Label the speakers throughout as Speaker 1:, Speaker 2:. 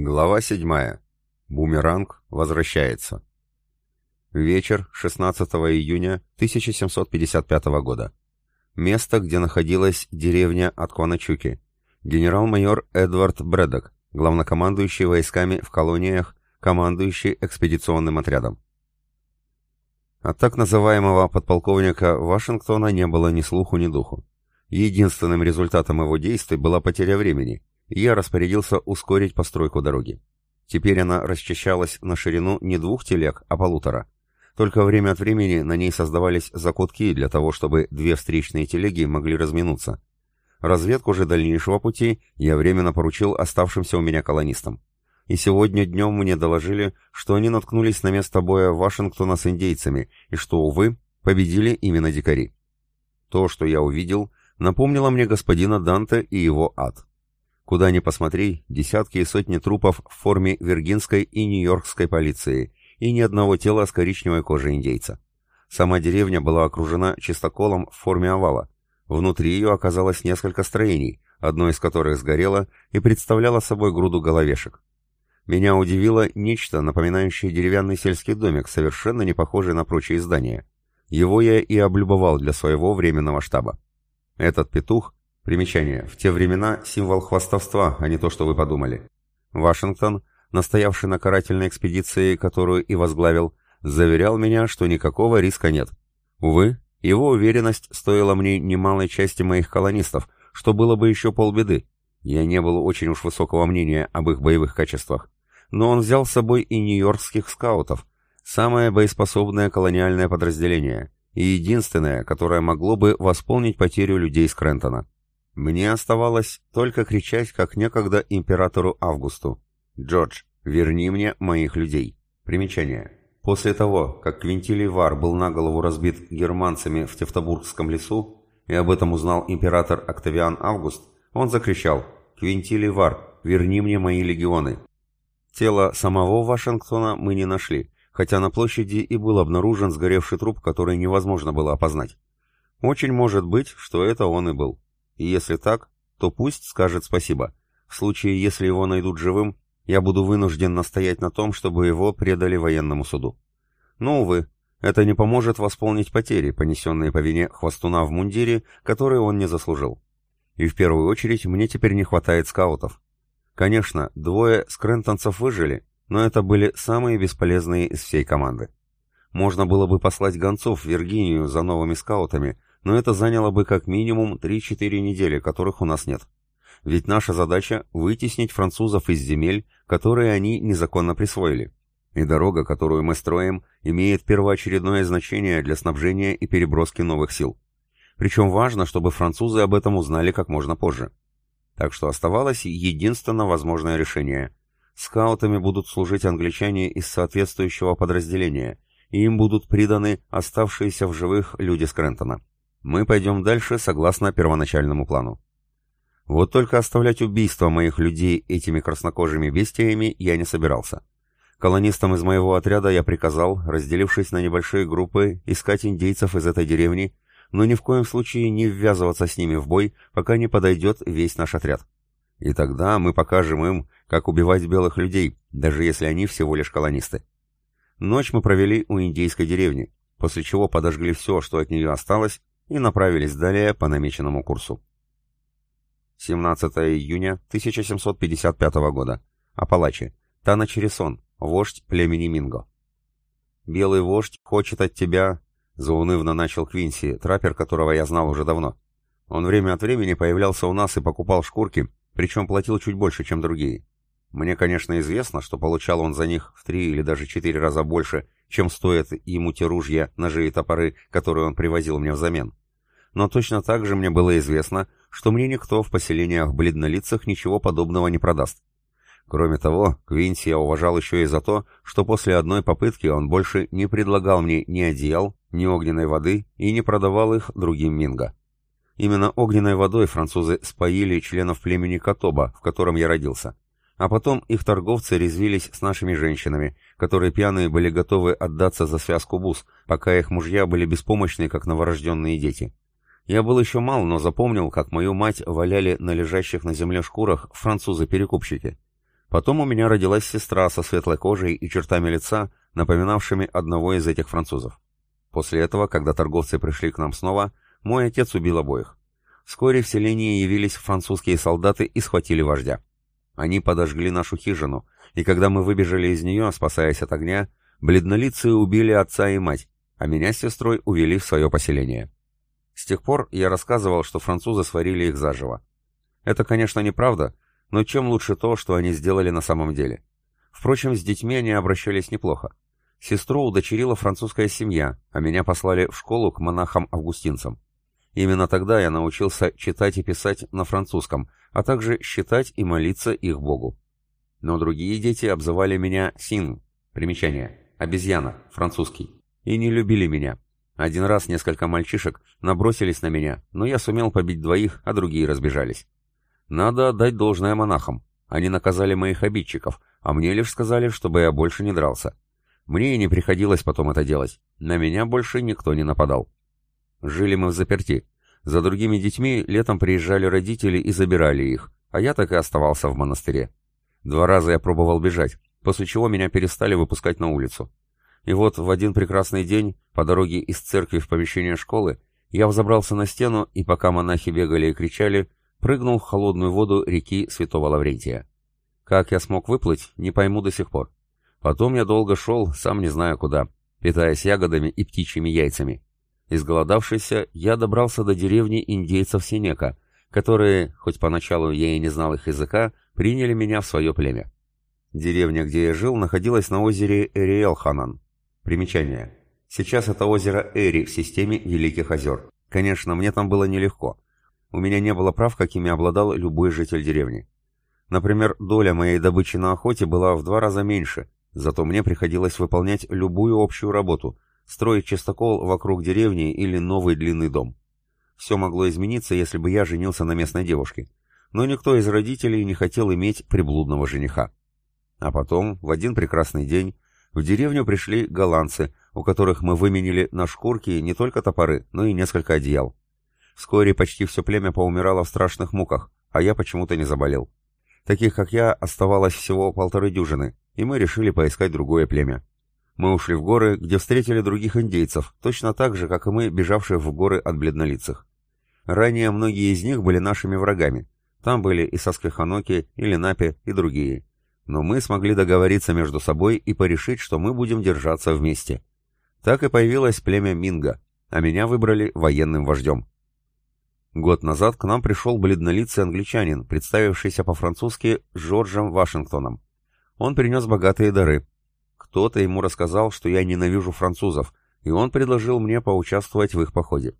Speaker 1: Глава 7. Бумеранг возвращается. Вечер 16 июня 1755 года. Место, где находилась деревня Аткваначуки. Генерал-майор Эдвард Брэддок, главнокомандующий войсками в колониях, командующий экспедиционным отрядом. От так называемого подполковника Вашингтона не было ни слуху, ни духу. Единственным результатом его действий была потеря времени – я распорядился ускорить постройку дороги. Теперь она расчищалась на ширину не двух телег, а полутора. Только время от времени на ней создавались закутки для того, чтобы две встречные телеги могли разминуться. Разведку же дальнейшего пути я временно поручил оставшимся у меня колонистам. И сегодня днем мне доложили, что они наткнулись на место боя Вашингтона с индейцами, и что, увы, победили именно дикари. То, что я увидел, напомнило мне господина Данте и его ад. Куда ни посмотри, десятки и сотни трупов в форме виргинской и нью-йоркской полиции, и ни одного тела с коричневой кожей индейца. Сама деревня была окружена чистоколом в форме овала. Внутри ее оказалось несколько строений, одно из которых сгорело и представляло собой груду головешек. Меня удивило нечто, напоминающее деревянный сельский домик, совершенно не похожий на прочие здания. Его я и облюбовал для своего временного штаба. Этот петух Примечание. В те времена символ хвастовства, а не то, что вы подумали. Вашингтон, настоявший на карательной экспедиции, которую и возглавил, заверял меня, что никакого риска нет. Увы, его уверенность стоила мне немалой части моих колонистов, что было бы еще полбеды. Я не был очень уж высокого мнения об их боевых качествах. Но он взял с собой и нью-йоркских скаутов, самое боеспособное колониальное подразделение, и единственное, которое могло бы восполнить потерю людей с Крентона. Мне оставалось только кричать, как некогда императору Августу. «Джордж, верни мне моих людей». Примечание. После того, как Квинтилий Вар был на голову разбит германцами в Тевтобургском лесу, и об этом узнал император Октавиан Август, он закричал «Квинтилий Вар, верни мне мои легионы». Тело самого Вашингтона мы не нашли, хотя на площади и был обнаружен сгоревший труп, который невозможно было опознать. Очень может быть, что это он и был. И если так, то пусть скажет спасибо. В случае, если его найдут живым, я буду вынужден настоять на том, чтобы его предали военному суду. Но, увы, это не поможет восполнить потери, понесенные по вине хвостуна в мундире, которые он не заслужил. И в первую очередь мне теперь не хватает скаутов. Конечно, двое скрентонцев выжили, но это были самые бесполезные из всей команды. Можно было бы послать гонцов в Виргинию за новыми скаутами, но это заняло бы как минимум 3-4 недели, которых у нас нет. Ведь наша задача – вытеснить французов из земель, которые они незаконно присвоили. И дорога, которую мы строим, имеет первоочередное значение для снабжения и переброски новых сил. Причем важно, чтобы французы об этом узнали как можно позже. Так что оставалось единственно возможное решение. Скаутами будут служить англичане из соответствующего подразделения, и им будут приданы оставшиеся в живых люди с Крентона. Мы пойдем дальше согласно первоначальному плану. Вот только оставлять убийство моих людей этими краснокожими бестиями я не собирался. Колонистам из моего отряда я приказал, разделившись на небольшие группы, искать индейцев из этой деревни, но ни в коем случае не ввязываться с ними в бой, пока не подойдет весь наш отряд. И тогда мы покажем им, как убивать белых людей, даже если они всего лишь колонисты. Ночь мы провели у индейской деревни, после чего подожгли все, что от нее осталось, и направились далее по намеченному курсу. 17 июня 1755 года. Апалачи. Тана Чересон, вождь племени Минго. «Белый вождь хочет от тебя...» — заунывно начал Квинси, траппер которого я знал уже давно. Он время от времени появлялся у нас и покупал шкурки, причем платил чуть больше, чем другие. Мне, конечно, известно, что получал он за них в три или даже четыре раза больше, чем стоят ему те ружья, ножи и топоры, которые он привозил мне взамен. Но точно так же мне было известно, что мне никто в поселениях бледнолицах ничего подобного не продаст. Кроме того, Квинси я уважал еще и за то, что после одной попытки он больше не предлагал мне ни одеял, ни огненной воды и не продавал их другим Минго. Именно огненной водой французы споили членов племени Катоба, в котором я родился. А потом их торговцы резвились с нашими женщинами, которые пьяные были готовы отдаться за связку бус, пока их мужья были беспомощны, как новорожденные дети. Я был еще мал, но запомнил, как мою мать валяли на лежащих на земле шкурах французы-перекупщики. Потом у меня родилась сестра со светлой кожей и чертами лица, напоминавшими одного из этих французов. После этого, когда торговцы пришли к нам снова, мой отец убил обоих. Вскоре в селении явились французские солдаты и схватили вождя. Они подожгли нашу хижину, и когда мы выбежали из нее, спасаясь от огня, бледнолицые убили отца и мать, а меня с сестрой увели в свое поселение. С тех пор я рассказывал, что французы сварили их заживо. Это, конечно, неправда, но чем лучше то, что они сделали на самом деле. Впрочем, с детьми они обращались неплохо. Сестру удочерила французская семья, а меня послали в школу к монахам-августинцам. Именно тогда я научился читать и писать на французском, а также считать и молиться их Богу. Но другие дети обзывали меня Син, примечание, обезьяна, французский, и не любили меня. Один раз несколько мальчишек набросились на меня, но я сумел побить двоих, а другие разбежались. Надо отдать должное монахам. Они наказали моих обидчиков, а мне лишь сказали, чтобы я больше не дрался. Мне и не приходилось потом это делать. На меня больше никто не нападал. Жили мы в заперти. За другими детьми летом приезжали родители и забирали их, а я так и оставался в монастыре. Два раза я пробовал бежать, после чего меня перестали выпускать на улицу. И вот в один прекрасный день, по дороге из церкви в помещение школы, я взобрался на стену, и пока монахи бегали и кричали, прыгнул в холодную воду реки Святого Лаврентия. Как я смог выплыть, не пойму до сих пор. Потом я долго шел, сам не знаю куда, питаясь ягодами и птичьими яйцами. Изголодавшийся, я добрался до деревни индейцев Синека, которые, хоть поначалу я и не знал их языка, приняли меня в свое племя. Деревня, где я жил, находилась на озере Эриэл-Ханан. Примечание. Сейчас это озеро Эри в системе Великих озер. Конечно, мне там было нелегко. У меня не было прав, какими обладал любой житель деревни. Например, доля моей добычи на охоте была в два раза меньше, зато мне приходилось выполнять любую общую работу, строить чистокол вокруг деревни или новый длинный дом. Все могло измениться, если бы я женился на местной девушке. Но никто из родителей не хотел иметь приблудного жениха. А потом, в один прекрасный день, в деревню пришли голландцы, у которых мы выменили на шкурки не только топоры, но и несколько одеял. Вскоре почти все племя поумирало в страшных муках, а я почему-то не заболел. Таких, как я, оставалось всего полторы дюжины, и мы решили поискать другое племя. Мы ушли в горы, где встретили других индейцев, точно так же, как и мы, бежавшие в горы от бледнолицых. Ранее многие из них были нашими врагами. Там были и Сасквиханоки, и Ленапи, и другие. Но мы смогли договориться между собой и порешить, что мы будем держаться вместе. Так и появилось племя Минга, а меня выбрали военным вождем. Год назад к нам пришел бледнолицый англичанин, представившийся по-французски Джорджем Вашингтоном. Он принес богатые дары. Кто-то ему рассказал, что я ненавижу французов, и он предложил мне поучаствовать в их походе.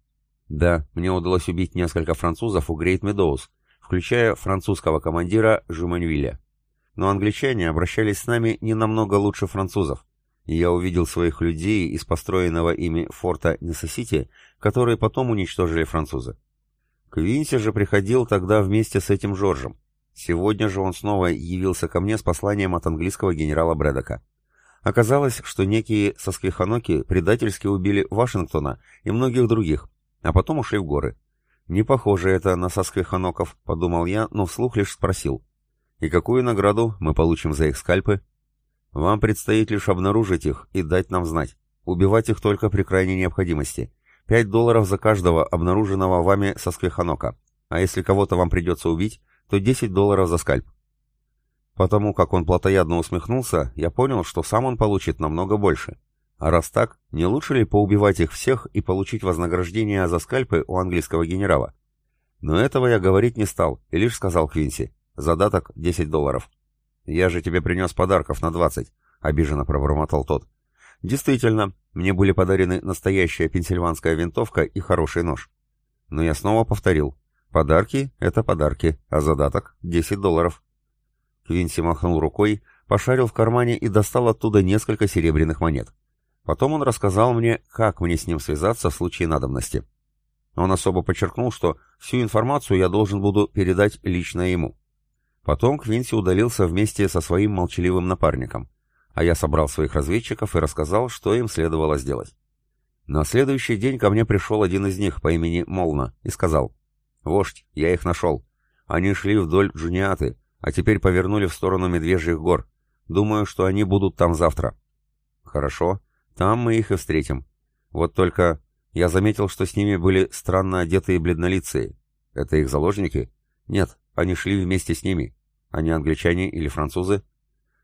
Speaker 1: Да, мне удалось убить несколько французов у Грейт Медоуз, включая французского командира Жуманвиля. Но англичане обращались с нами не намного лучше французов. Я увидел своих людей из построенного ими форта Несосити, которые потом уничтожили французы. Квинси же приходил тогда вместе с этим Жоржем. Сегодня же он снова явился ко мне с посланием от английского генерала Брэдока. Оказалось, что некие сосквиханоки предательски убили Вашингтона и многих других, а потом ушли в горы. Не похоже это на сосквиханоков, подумал я, но вслух лишь спросил. И какую награду мы получим за их скальпы? Вам предстоит лишь обнаружить их и дать нам знать. Убивать их только при крайней необходимости. Пять долларов за каждого обнаруженного вами со сквиханока. А если кого-то вам придется убить, то 10 долларов за скальп. Потому как он плотоядно усмехнулся, я понял, что сам он получит намного больше. А раз так, не лучше ли поубивать их всех и получить вознаграждение за скальпы у английского генерала? Но этого я говорить не стал и лишь сказал Квинси. Задаток 10 долларов. «Я же тебе принес подарков на 20», — обиженно пробормотал тот. Действительно, мне были подарены настоящая пенсильванская винтовка и хороший нож. Но я снова повторил. Подарки — это подарки, а задаток — 10 долларов. Квинси махнул рукой, пошарил в кармане и достал оттуда несколько серебряных монет. Потом он рассказал мне, как мне с ним связаться в случае надобности. Он особо подчеркнул, что всю информацию я должен буду передать лично ему. Потом Квинси удалился вместе со своим молчаливым напарником а я собрал своих разведчиков и рассказал, что им следовало сделать. На следующий день ко мне пришел один из них по имени Молна и сказал, «Вождь, я их нашел. Они шли вдоль Джуниаты, а теперь повернули в сторону Медвежьих гор. Думаю, что они будут там завтра». «Хорошо, там мы их и встретим. Вот только я заметил, что с ними были странно одетые бледнолицые. Это их заложники? Нет, они шли вместе с ними. Они англичане или французы?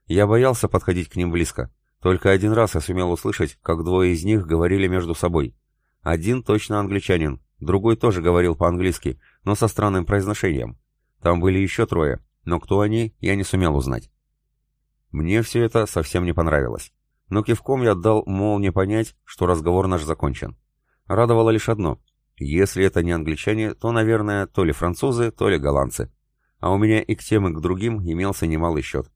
Speaker 1: Я боялся подходить к ним близко. Только один раз я сумел услышать, как двое из них говорили между собой. Один точно англичанин, другой тоже говорил по-английски, но со странным произношением. Там были еще трое, но кто они, я не сумел узнать. Мне все это совсем не понравилось. Но кивком я дал молнии понять, что разговор наш закончен. Радовало лишь одно. Если это не англичане, то, наверное, то ли французы, то ли голландцы. А у меня и к тем, и к другим имелся немалый счет.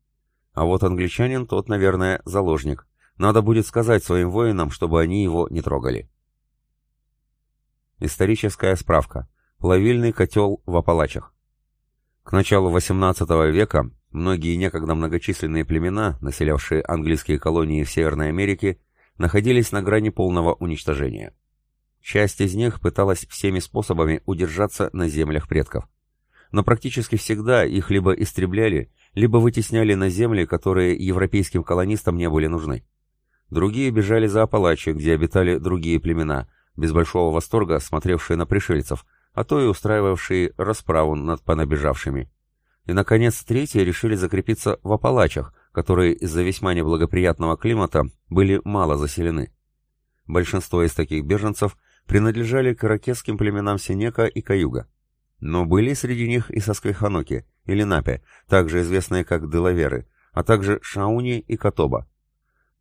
Speaker 1: А вот англичанин тот, наверное, заложник. Надо будет сказать своим воинам, чтобы они его не трогали. Историческая справка. Плавильный котел в Апалачах. К началу XVIII века многие некогда многочисленные племена, населявшие английские колонии в Северной Америке, находились на грани полного уничтожения. Часть из них пыталась всеми способами удержаться на землях предков. Но практически всегда их либо истребляли, либо вытесняли на земли, которые европейским колонистам не были нужны. Другие бежали за Апалачи, где обитали другие племена, без большого восторга смотревшие на пришельцев, а то и устраивавшие расправу над понабежавшими. И, наконец, третьи решили закрепиться в Апалачах, которые из-за весьма неблагоприятного климата были мало заселены. Большинство из таких беженцев принадлежали к иракетским племенам Синека и Каюга. Но были среди них и Сосквиханоки, или Напе, также известные как Делаверы, а также Шауни и Катоба.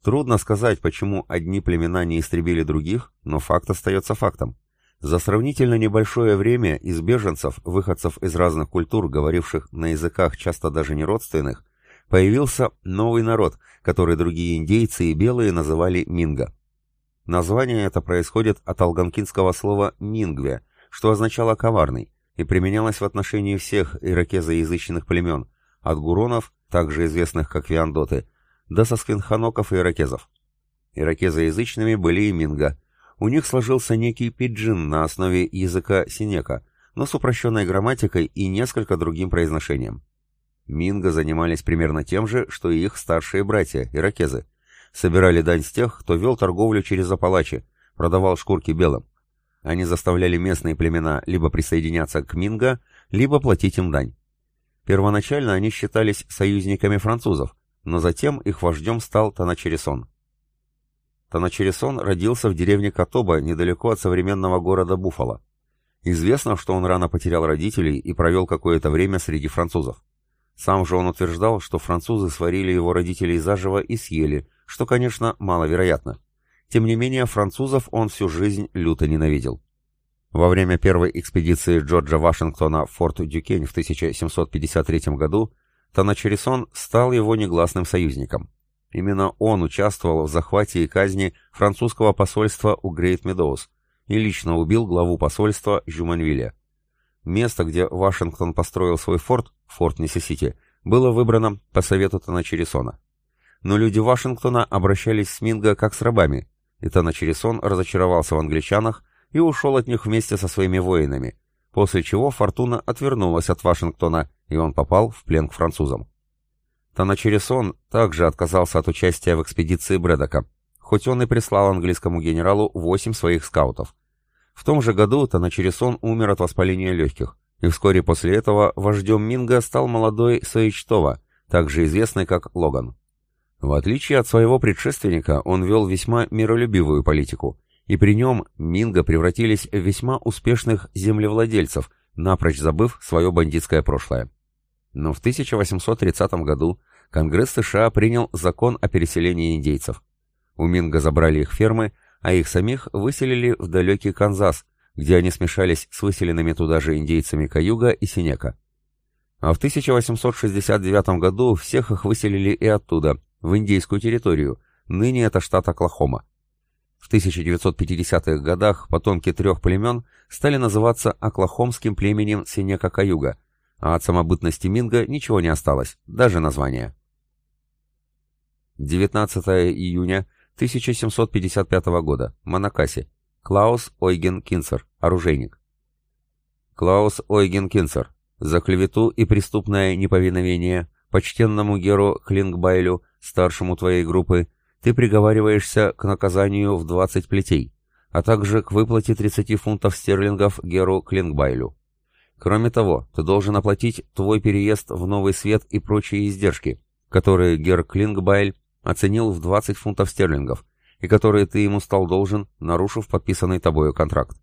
Speaker 1: Трудно сказать, почему одни племена не истребили других, но факт остается фактом. За сравнительно небольшое время из беженцев, выходцев из разных культур, говоривших на языках часто даже не родственных, появился новый народ, который другие индейцы и белые называли Минго. Название это происходит от алганкинского слова «мингве», что означало «коварный», и применялось в отношении всех иракезоязычных племен, от гуронов, также известных как виандоты, до сосквинханоков и иракезов. Иракезоязычными были и минго. У них сложился некий пиджин на основе языка синека, но с упрощенной грамматикой и несколько другим произношением. Минго занимались примерно тем же, что и их старшие братья, иракезы. Собирали дань с тех, кто вел торговлю через Апалачи, продавал шкурки белым. Они заставляли местные племена либо присоединяться к Минго, либо платить им дань. Первоначально они считались союзниками французов, но затем их вождем стал Таначерисон. Таначерисон родился в деревне Катоба, недалеко от современного города Буффало. Известно, что он рано потерял родителей и провел какое-то время среди французов. Сам же он утверждал, что французы сварили его родителей заживо и съели, что, конечно, маловероятно. Тем не менее, французов он всю жизнь люто ненавидел. Во время первой экспедиции Джорджа Вашингтона в форт Дюкень в 1753 году Таначерисон стал его негласным союзником. Именно он участвовал в захвате и казни французского посольства у Грейт Медоуз и лично убил главу посольства Жуманвиля. Место, где Вашингтон построил свой форт, форт Миссисити, было выбрано по совету Таначерисона. Но люди Вашингтона обращались с Минго как с рабами, и Таначерисон разочаровался в англичанах и ушел от них вместе со своими воинами, после чего Фортуна отвернулась от Вашингтона, и он попал в плен к французам. Таначерисон также отказался от участия в экспедиции Брэдока, хоть он и прислал английскому генералу восемь своих скаутов. В том же году Таначерисон умер от воспаления легких, и вскоре после этого вождем Минга стал молодой Саичтова, также известный как Логан. В отличие от своего предшественника, он вел весьма миролюбивую политику, и при нем Минго превратились в весьма успешных землевладельцев, напрочь забыв свое бандитское прошлое. Но в 1830 году Конгресс США принял закон о переселении индейцев. У Минго забрали их фермы, а их самих выселили в далекий Канзас, где они смешались с выселенными туда же индейцами Каюга и Синека. А в 1869 году всех их выселили и оттуда, в индейскую территорию, ныне это штат Оклахома. В 1950-х годах потомки трех племен стали называться Оклахомским племенем Синека-Каюга, а от самобытности Минга ничего не осталось, даже название. 19 июня 1755 года. Монакаси. Клаус Ойген Кинцер, оружейник. Клаус Ойген Кинцер, За клевету и преступное неповиновение почтенному Геру Клингбайлю, старшему твоей группы, ты приговариваешься к наказанию в 20 плетей, а также к выплате 30 фунтов стерлингов Геру Клингбайлю. Кроме того, ты должен оплатить твой переезд в Новый Свет и прочие издержки, которые Гер Клингбайль оценил в 20 фунтов стерлингов, и которые ты ему стал должен, нарушив подписанный тобою контракт.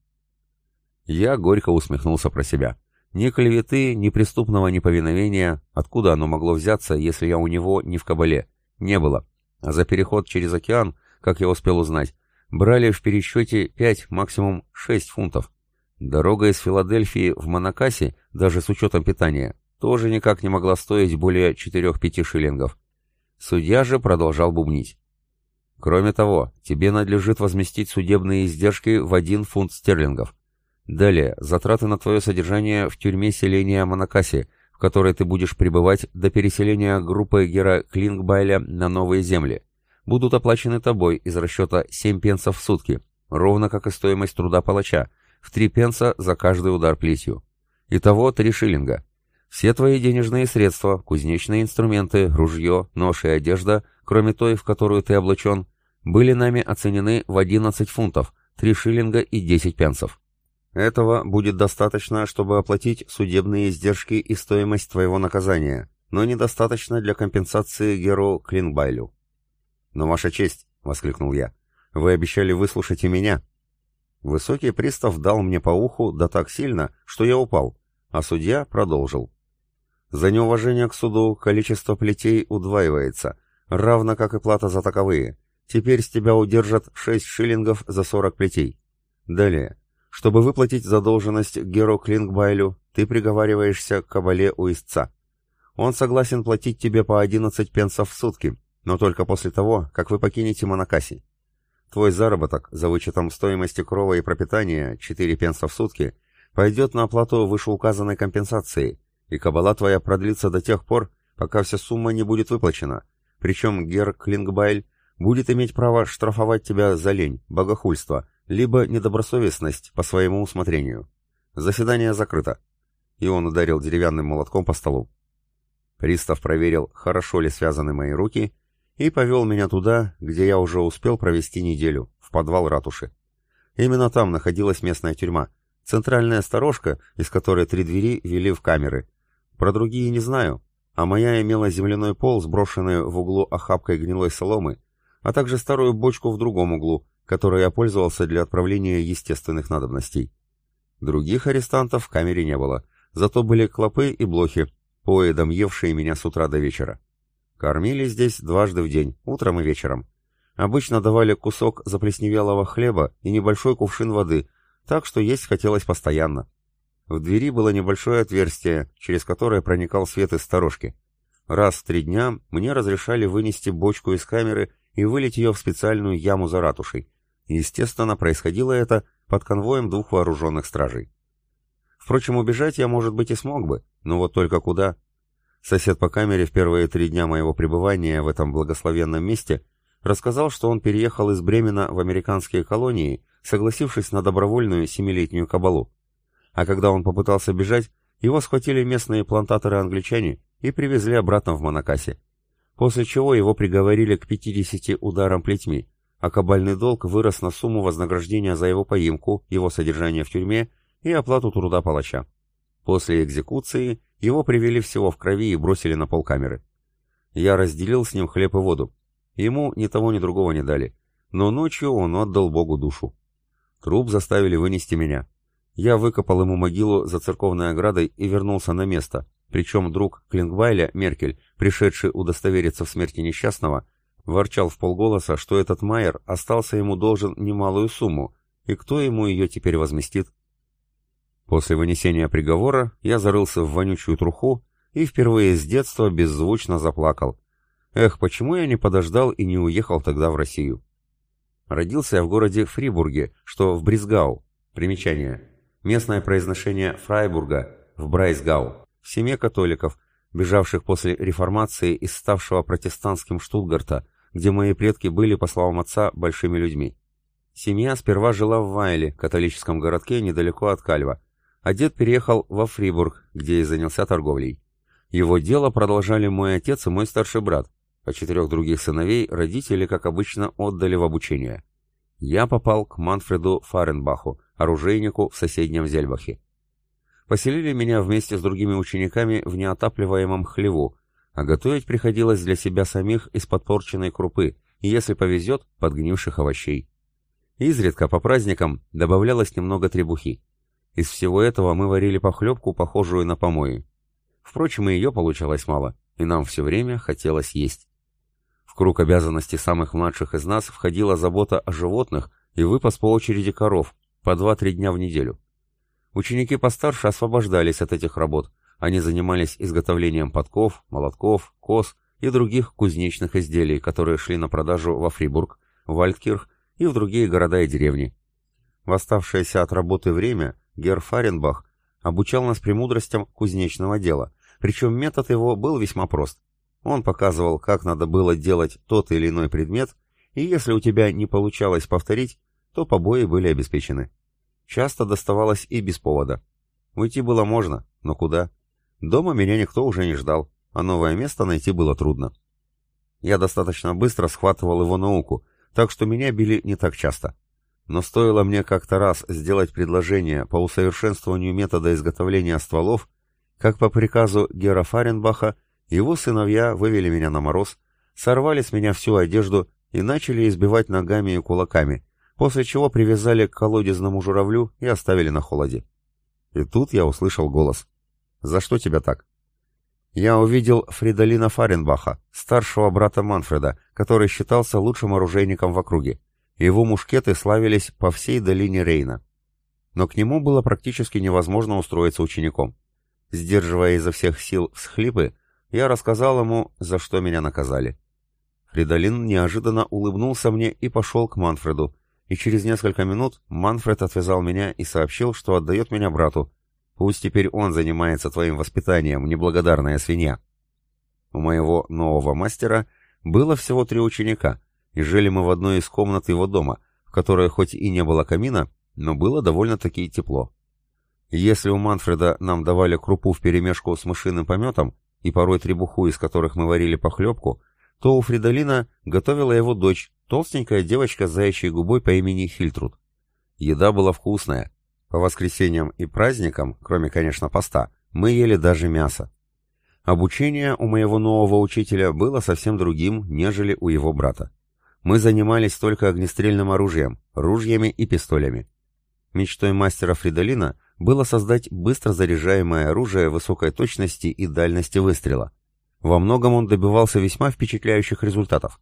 Speaker 1: Я горько усмехнулся про себя. Ни клеветы, ни преступного неповиновения, откуда оно могло взяться, если я у него не в кабале, не было. А за переход через океан, как я успел узнать, брали в пересчете 5, максимум 6 фунтов. Дорога из Филадельфии в Монакасе, даже с учетом питания, тоже никак не могла стоить более 4-5 шиллингов. Судья же продолжал бубнить. Кроме того, тебе надлежит возместить судебные издержки в 1 фунт стерлингов. Далее, затраты на твое содержание в тюрьме селения Монакаси, в которой ты будешь пребывать до переселения группы Гера Клингбайля на новые земли, будут оплачены тобой из расчета 7 пенсов в сутки, ровно как и стоимость труда палача, в 3 пенса за каждый удар плетью. Итого 3 шиллинга. Все твои денежные средства, кузнечные инструменты, ружье, нож и одежда, кроме той, в которую ты облачен, были нами оценены в 11 фунтов, 3 шиллинга и 10 пенсов. Этого будет достаточно, чтобы оплатить судебные издержки и стоимость твоего наказания, но недостаточно для компенсации Геру Клинбайлю. «Но, Ваша честь!» — воскликнул я. «Вы обещали выслушать и меня». Высокий пристав дал мне по уху да так сильно, что я упал, а судья продолжил. «За неуважение к суду количество плетей удваивается, равно как и плата за таковые. Теперь с тебя удержат шесть шиллингов за сорок плетей. Далее. Чтобы выплатить задолженность Геро Клингбайлю, ты приговариваешься к кабале у истца. Он согласен платить тебе по 11 пенсов в сутки, но только после того, как вы покинете Монакаси. Твой заработок, за вычетом стоимости крова и пропитания, 4 пенса в сутки, пойдет на оплату вышеуказанной компенсации, и кабала твоя продлится до тех пор, пока вся сумма не будет выплачена, причем Гер Клингбайль будет иметь право штрафовать тебя за лень, богохульство, либо недобросовестность по своему усмотрению. Заседание закрыто. И он ударил деревянным молотком по столу. Пристав проверил, хорошо ли связаны мои руки, и повел меня туда, где я уже успел провести неделю, в подвал ратуши. Именно там находилась местная тюрьма, центральная сторожка, из которой три двери вели в камеры. Про другие не знаю, а моя имела земляной пол, сброшенный в углу охапкой гнилой соломы, а также старую бочку в другом углу, которой я пользовался для отправления естественных надобностей. Других арестантов в камере не было, зато были клопы и блохи, поедом евшие меня с утра до вечера. Кормили здесь дважды в день, утром и вечером. Обычно давали кусок заплесневелого хлеба и небольшой кувшин воды, так что есть хотелось постоянно. В двери было небольшое отверстие, через которое проникал свет из сторожки. Раз в три дня мне разрешали вынести бочку из камеры и вылить ее в специальную яму за ратушей, Естественно, происходило это под конвоем двух вооруженных стражей. Впрочем, убежать я, может быть, и смог бы, но вот только куда? Сосед по камере в первые три дня моего пребывания в этом благословенном месте рассказал, что он переехал из Бремена в американские колонии, согласившись на добровольную семилетнюю кабалу. А когда он попытался бежать, его схватили местные плантаторы-англичане и привезли обратно в Монакасе. После чего его приговорили к 50 ударам плетьми, а кабальный долг вырос на сумму вознаграждения за его поимку, его содержание в тюрьме и оплату труда палача. После экзекуции его привели всего в крови и бросили на полкамеры. Я разделил с ним хлеб и воду. Ему ни того, ни другого не дали, но ночью он отдал Богу душу. Труп заставили вынести меня. Я выкопал ему могилу за церковной оградой и вернулся на место, причем друг Клингвайля, Меркель, пришедший удостовериться в смерти несчастного, Ворчал в полголоса, что этот Майер остался ему должен немалую сумму, и кто ему ее теперь возместит? После вынесения приговора я зарылся в вонючую труху и впервые с детства беззвучно заплакал. Эх, почему я не подождал и не уехал тогда в Россию? Родился я в городе Фрибурге, что в Бризгау. Примечание. Местное произношение Фрайбурга в Брайсгау. В семье католиков, бежавших после реформации из ставшего протестантским Штутгарта, где мои предки были, по словам отца, большими людьми. Семья сперва жила в Вайле, католическом городке недалеко от Кальва, а дед переехал во Фрибург, где и занялся торговлей. Его дело продолжали мой отец и мой старший брат, а четырех других сыновей родители, как обычно, отдали в обучение. Я попал к Манфреду Фаренбаху, оружейнику в соседнем Зельбахе. Поселили меня вместе с другими учениками в неотапливаемом хлеву, а готовить приходилось для себя самих из подпорченной крупы, и, если повезет, подгнивших овощей. Изредка по праздникам добавлялось немного требухи. Из всего этого мы варили похлебку, похожую на помои. Впрочем, и ее получалось мало, и нам все время хотелось есть. В круг обязанностей самых младших из нас входила забота о животных и выпас по очереди коров, по 2-3 дня в неделю. Ученики постарше освобождались от этих работ. Они занимались изготовлением подков, молотков, кос и других кузнечных изделий, которые шли на продажу во Фрибург, Вальдкирх и в другие города и деревни. В оставшееся от работы время Герр Фаренбах обучал нас премудростям кузнечного дела, причем метод его был весьма прост. Он показывал, как надо было делать тот или иной предмет, и если у тебя не получалось повторить, то побои были обеспечены. Часто доставалось и без повода. Уйти было можно, но куда? Дома меня никто уже не ждал, а новое место найти было трудно. Я достаточно быстро схватывал его науку, так что меня били не так часто. Но стоило мне как-то раз сделать предложение по усовершенствованию метода изготовления стволов, как по приказу Гера Фаренбаха его сыновья вывели меня на мороз, сорвали с меня всю одежду и начали избивать ногами и кулаками, после чего привязали к колодезному журавлю и оставили на холоде. И тут я услышал голос. «За что тебя так?» Я увидел Фридолина Фаренбаха, старшего брата Манфреда, который считался лучшим оружейником в округе. Его мушкеты славились по всей долине Рейна. Но к нему было практически невозможно устроиться учеником. Сдерживая изо всех сил всхлипы, я рассказал ему, за что меня наказали. Фридолин неожиданно улыбнулся мне и пошел к Манфреду, и через несколько минут Манфред отвязал меня и сообщил, что отдает меня брату. Пусть теперь он занимается твоим воспитанием, неблагодарная свинья. У моего нового мастера было всего три ученика, и жили мы в одной из комнат его дома, в которой хоть и не было камина, но было довольно-таки тепло. Если у Манфреда нам давали крупу вперемешку с мышиным пометом и порой требуху, из которых мы варили похлебку, то у Фридолина готовила его дочь, толстенькая девочка с заячьей губой по имени Хильтруд. Еда была вкусная. По воскресеньям и праздникам, кроме, конечно, поста, мы ели даже мясо. Обучение у моего нового учителя было совсем другим, нежели у его брата. Мы занимались только огнестрельным оружием, ружьями и пистолями. Мечтой мастера Фридолина было создать быстро заряжаемое оружие высокой точности и дальности выстрела. Во многом он добивался весьма впечатляющих результатов.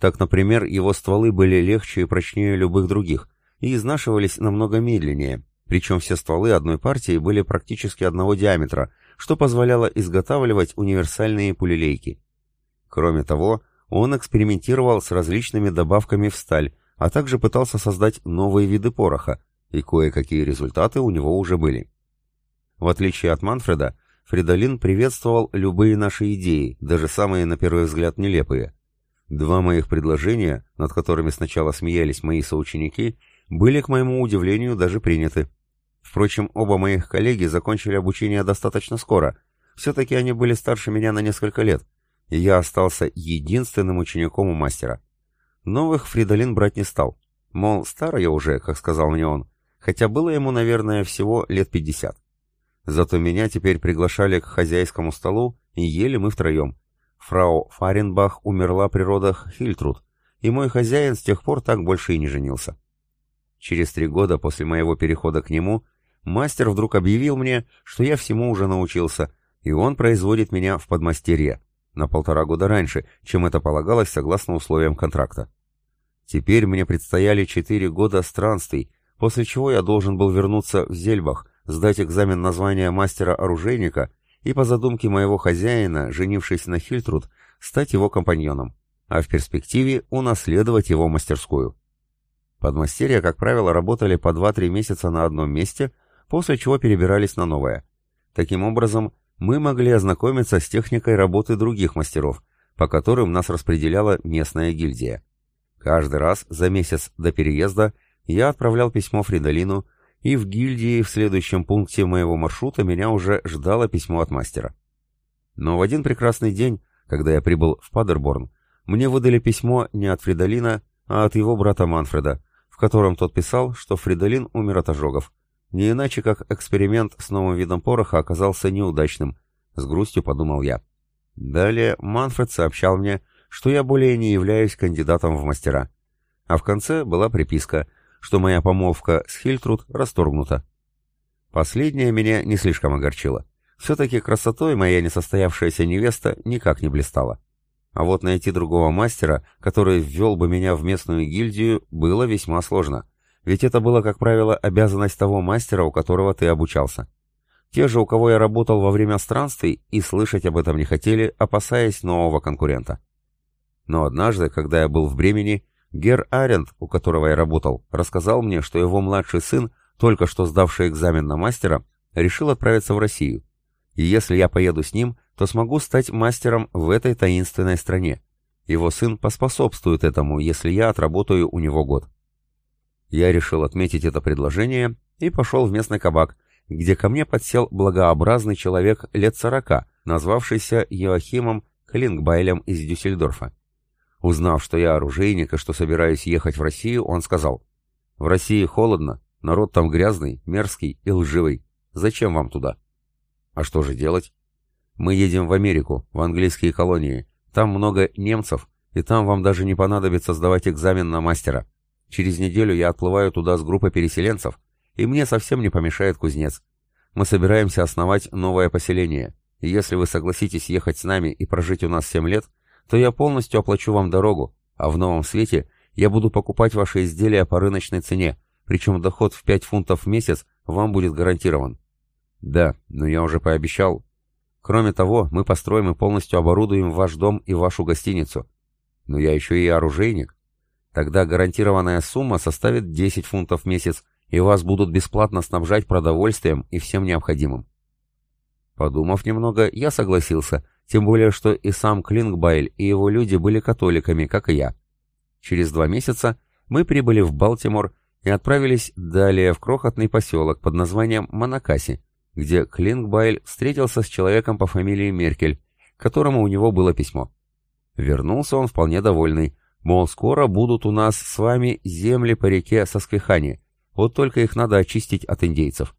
Speaker 1: Так, например, его стволы были легче и прочнее любых других и изнашивались намного медленнее, причем все стволы одной партии были практически одного диаметра, что позволяло изготавливать универсальные пулелейки. Кроме того, он экспериментировал с различными добавками в сталь, а также пытался создать новые виды пороха, и кое-какие результаты у него уже были. В отличие от Манфреда, Фридолин приветствовал любые наши идеи, даже самые на первый взгляд нелепые. Два моих предложения, над которыми сначала смеялись мои соученики, были, к моему удивлению, даже приняты. Впрочем, оба моих коллеги закончили обучение достаточно скоро. Все-таки они были старше меня на несколько лет, и я остался единственным учеником у мастера. Новых Фридолин брать не стал. Мол, старый я уже, как сказал мне он, хотя было ему, наверное, всего лет пятьдесят. Зато меня теперь приглашали к хозяйскому столу, и ели мы втроем. Фрау Фаренбах умерла при родах Хильтруд, и мой хозяин с тех пор так больше и не женился. Через три года после моего перехода к нему мастер вдруг объявил мне, что я всему уже научился, и он производит меня в подмастерье на полтора года раньше, чем это полагалось согласно условиям контракта. Теперь мне предстояли четыре года странствий, после чего я должен был вернуться в Зельбах, сдать экзамен на звание мастера-оружейника и по задумке моего хозяина, женившись на Хильтруд, стать его компаньоном, а в перспективе унаследовать его мастерскую. Подмастерья, как правило, работали по 2-3 месяца на одном месте, после чего перебирались на новое. Таким образом, мы могли ознакомиться с техникой работы других мастеров, по которым нас распределяла местная гильдия. Каждый раз за месяц до переезда я отправлял письмо Фридолину и в гильдии в следующем пункте моего маршрута меня уже ждало письмо от мастера. Но в один прекрасный день, когда я прибыл в Падерборн, мне выдали письмо не от Фридолина, а от его брата Манфреда, в котором тот писал, что Фридолин умер от ожогов. Не иначе, как эксперимент с новым видом пороха оказался неудачным, с грустью подумал я. Далее Манфред сообщал мне, что я более не являюсь кандидатом в мастера. А в конце была приписка, что моя помолвка с Хильтруд расторгнута. Последнее меня не слишком огорчило. Все-таки красотой моя несостоявшаяся невеста никак не блистала. А вот найти другого мастера, который ввел бы меня в местную гильдию, было весьма сложно. Ведь это было, как правило, обязанность того мастера, у которого ты обучался. Те же, у кого я работал во время странствий, и слышать об этом не хотели, опасаясь нового конкурента. Но однажды, когда я был в Бремени, Гер Аренд, у которого я работал, рассказал мне, что его младший сын, только что сдавший экзамен на мастера, решил отправиться в Россию. И если я поеду с ним, то смогу стать мастером в этой таинственной стране. Его сын поспособствует этому, если я отработаю у него год. Я решил отметить это предложение и пошел в местный кабак, где ко мне подсел благообразный человек лет сорока, назвавшийся Йоахимом Клингбайлем из Дюссельдорфа. Узнав, что я оружейник и что собираюсь ехать в Россию, он сказал, «В России холодно, народ там грязный, мерзкий и лживый. Зачем вам туда?» «А что же делать?» Мы едем в Америку, в английские колонии. Там много немцев, и там вам даже не понадобится сдавать экзамен на мастера. Через неделю я отплываю туда с группой переселенцев, и мне совсем не помешает кузнец. Мы собираемся основать новое поселение, и если вы согласитесь ехать с нами и прожить у нас 7 лет, то я полностью оплачу вам дорогу, а в новом свете я буду покупать ваши изделия по рыночной цене, причем доход в 5 фунтов в месяц вам будет гарантирован. Да, но я уже пообещал, Кроме того, мы построим и полностью оборудуем ваш дом и вашу гостиницу. Но я еще и оружейник. Тогда гарантированная сумма составит 10 фунтов в месяц, и вас будут бесплатно снабжать продовольствием и всем необходимым. Подумав немного, я согласился, тем более, что и сам Клингбайль и его люди были католиками, как и я. Через два месяца мы прибыли в Балтимор и отправились далее в крохотный поселок под названием Монакаси, где Клингбайль встретился с человеком по фамилии Меркель, которому у него было письмо. Вернулся он вполне довольный, мол, скоро будут у нас с вами земли по реке Сосквихани, вот только их надо очистить от индейцев.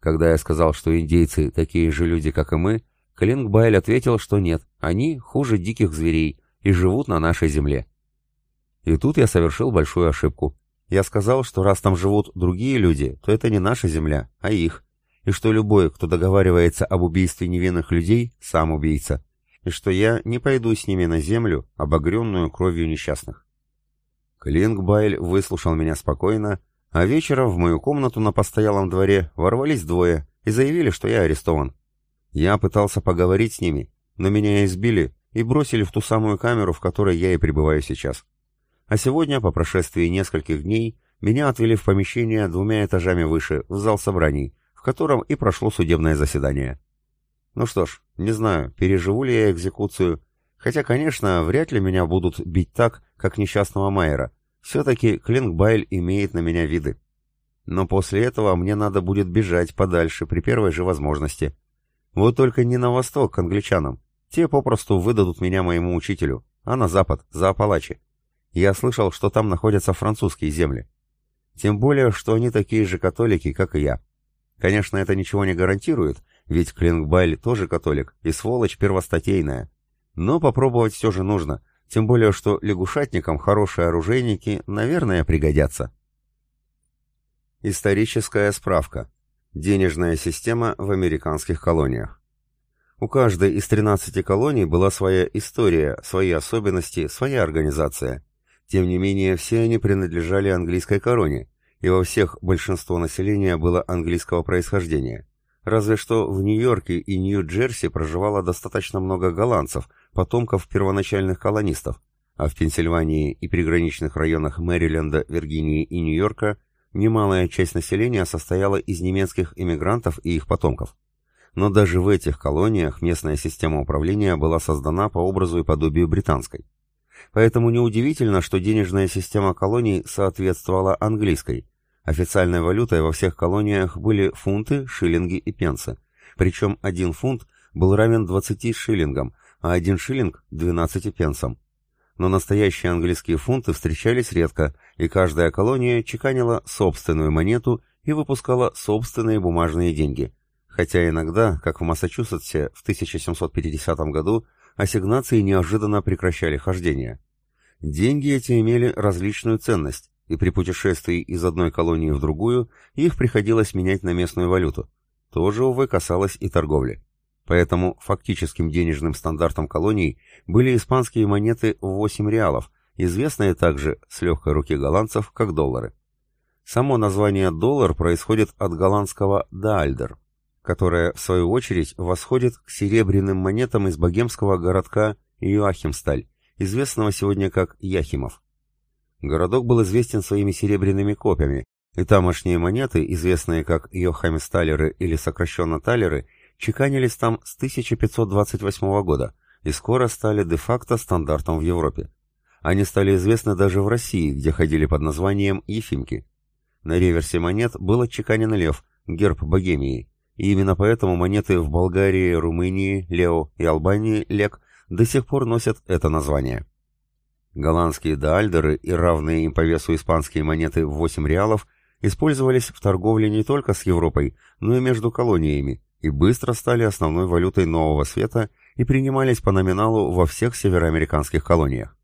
Speaker 1: Когда я сказал, что индейцы такие же люди, как и мы, Клингбайль ответил, что нет, они хуже диких зверей и живут на нашей земле. И тут я совершил большую ошибку. Я сказал, что раз там живут другие люди, то это не наша земля, а их и что любой, кто договаривается об убийстве невинных людей, сам убийца, и что я не пойду с ними на землю, обогренную кровью несчастных. Клингбайль выслушал меня спокойно, а вечером в мою комнату на постоялом дворе ворвались двое и заявили, что я арестован. Я пытался поговорить с ними, но меня избили и бросили в ту самую камеру, в которой я и пребываю сейчас. А сегодня, по прошествии нескольких дней, меня отвели в помещение двумя этажами выше, в зал собраний, котором и прошло судебное заседание. Ну что ж, не знаю, переживу ли я экзекуцию, хотя, конечно, вряд ли меня будут бить так, как несчастного Майера. Все-таки Клингбайль имеет на меня виды. Но после этого мне надо будет бежать подальше при первой же возможности. Вот только не на восток к англичанам. Те попросту выдадут меня моему учителю, а на запад, за Апалачи. Я слышал, что там находятся французские земли. Тем более, что они такие же католики, как и я. Конечно, это ничего не гарантирует, ведь Клингбайль тоже католик и сволочь первостатейная. Но попробовать все же нужно, тем более, что лягушатникам хорошие оружейники, наверное, пригодятся. Историческая справка. Денежная система в американских колониях. У каждой из 13 колоний была своя история, свои особенности, своя организация. Тем не менее, все они принадлежали английской короне, и во всех большинство населения было английского происхождения. Разве что в Нью-Йорке и Нью-Джерси проживало достаточно много голландцев, потомков первоначальных колонистов, а в Пенсильвании и приграничных районах Мэриленда, Виргинии и Нью-Йорка немалая часть населения состояла из немецких иммигрантов и их потомков. Но даже в этих колониях местная система управления была создана по образу и подобию британской. Поэтому неудивительно, что денежная система колоний соответствовала английской, Официальной валютой во всех колониях были фунты, шиллинги и пенсы. Причем один фунт был равен 20 шиллингам, а один шиллинг – 12 пенсам. Но настоящие английские фунты встречались редко, и каждая колония чеканила собственную монету и выпускала собственные бумажные деньги. Хотя иногда, как в Массачусетсе в 1750 году, ассигнации неожиданно прекращали хождение. Деньги эти имели различную ценность, и при путешествии из одной колонии в другую их приходилось менять на местную валюту. Тоже, увы, касалось и торговли. Поэтому фактическим денежным стандартом колоний были испанские монеты в 8 реалов, известные также с легкой руки голландцев как доллары. Само название «доллар» происходит от голландского «даальдер», которое, в свою очередь, восходит к серебряным монетам из богемского городка Юахимсталь, известного сегодня как Яхимов. Городок был известен своими серебряными копьями, и тамошние монеты, известные как Йохамисталеры или сокращенно талеры, чеканились там с 1528 года и скоро стали де-факто стандартом в Европе. Они стали известны даже в России, где ходили под названием Ефимки. На реверсе монет был отчеканен лев, герб Богемии, и именно поэтому монеты в Болгарии, Румынии, Лео и Албании, Лек, до сих пор носят это название. Голландские даальдеры и равные им по весу испанские монеты в 8 реалов использовались в торговле не только с Европой, но и между колониями, и быстро стали основной валютой нового света и принимались по номиналу во всех североамериканских колониях.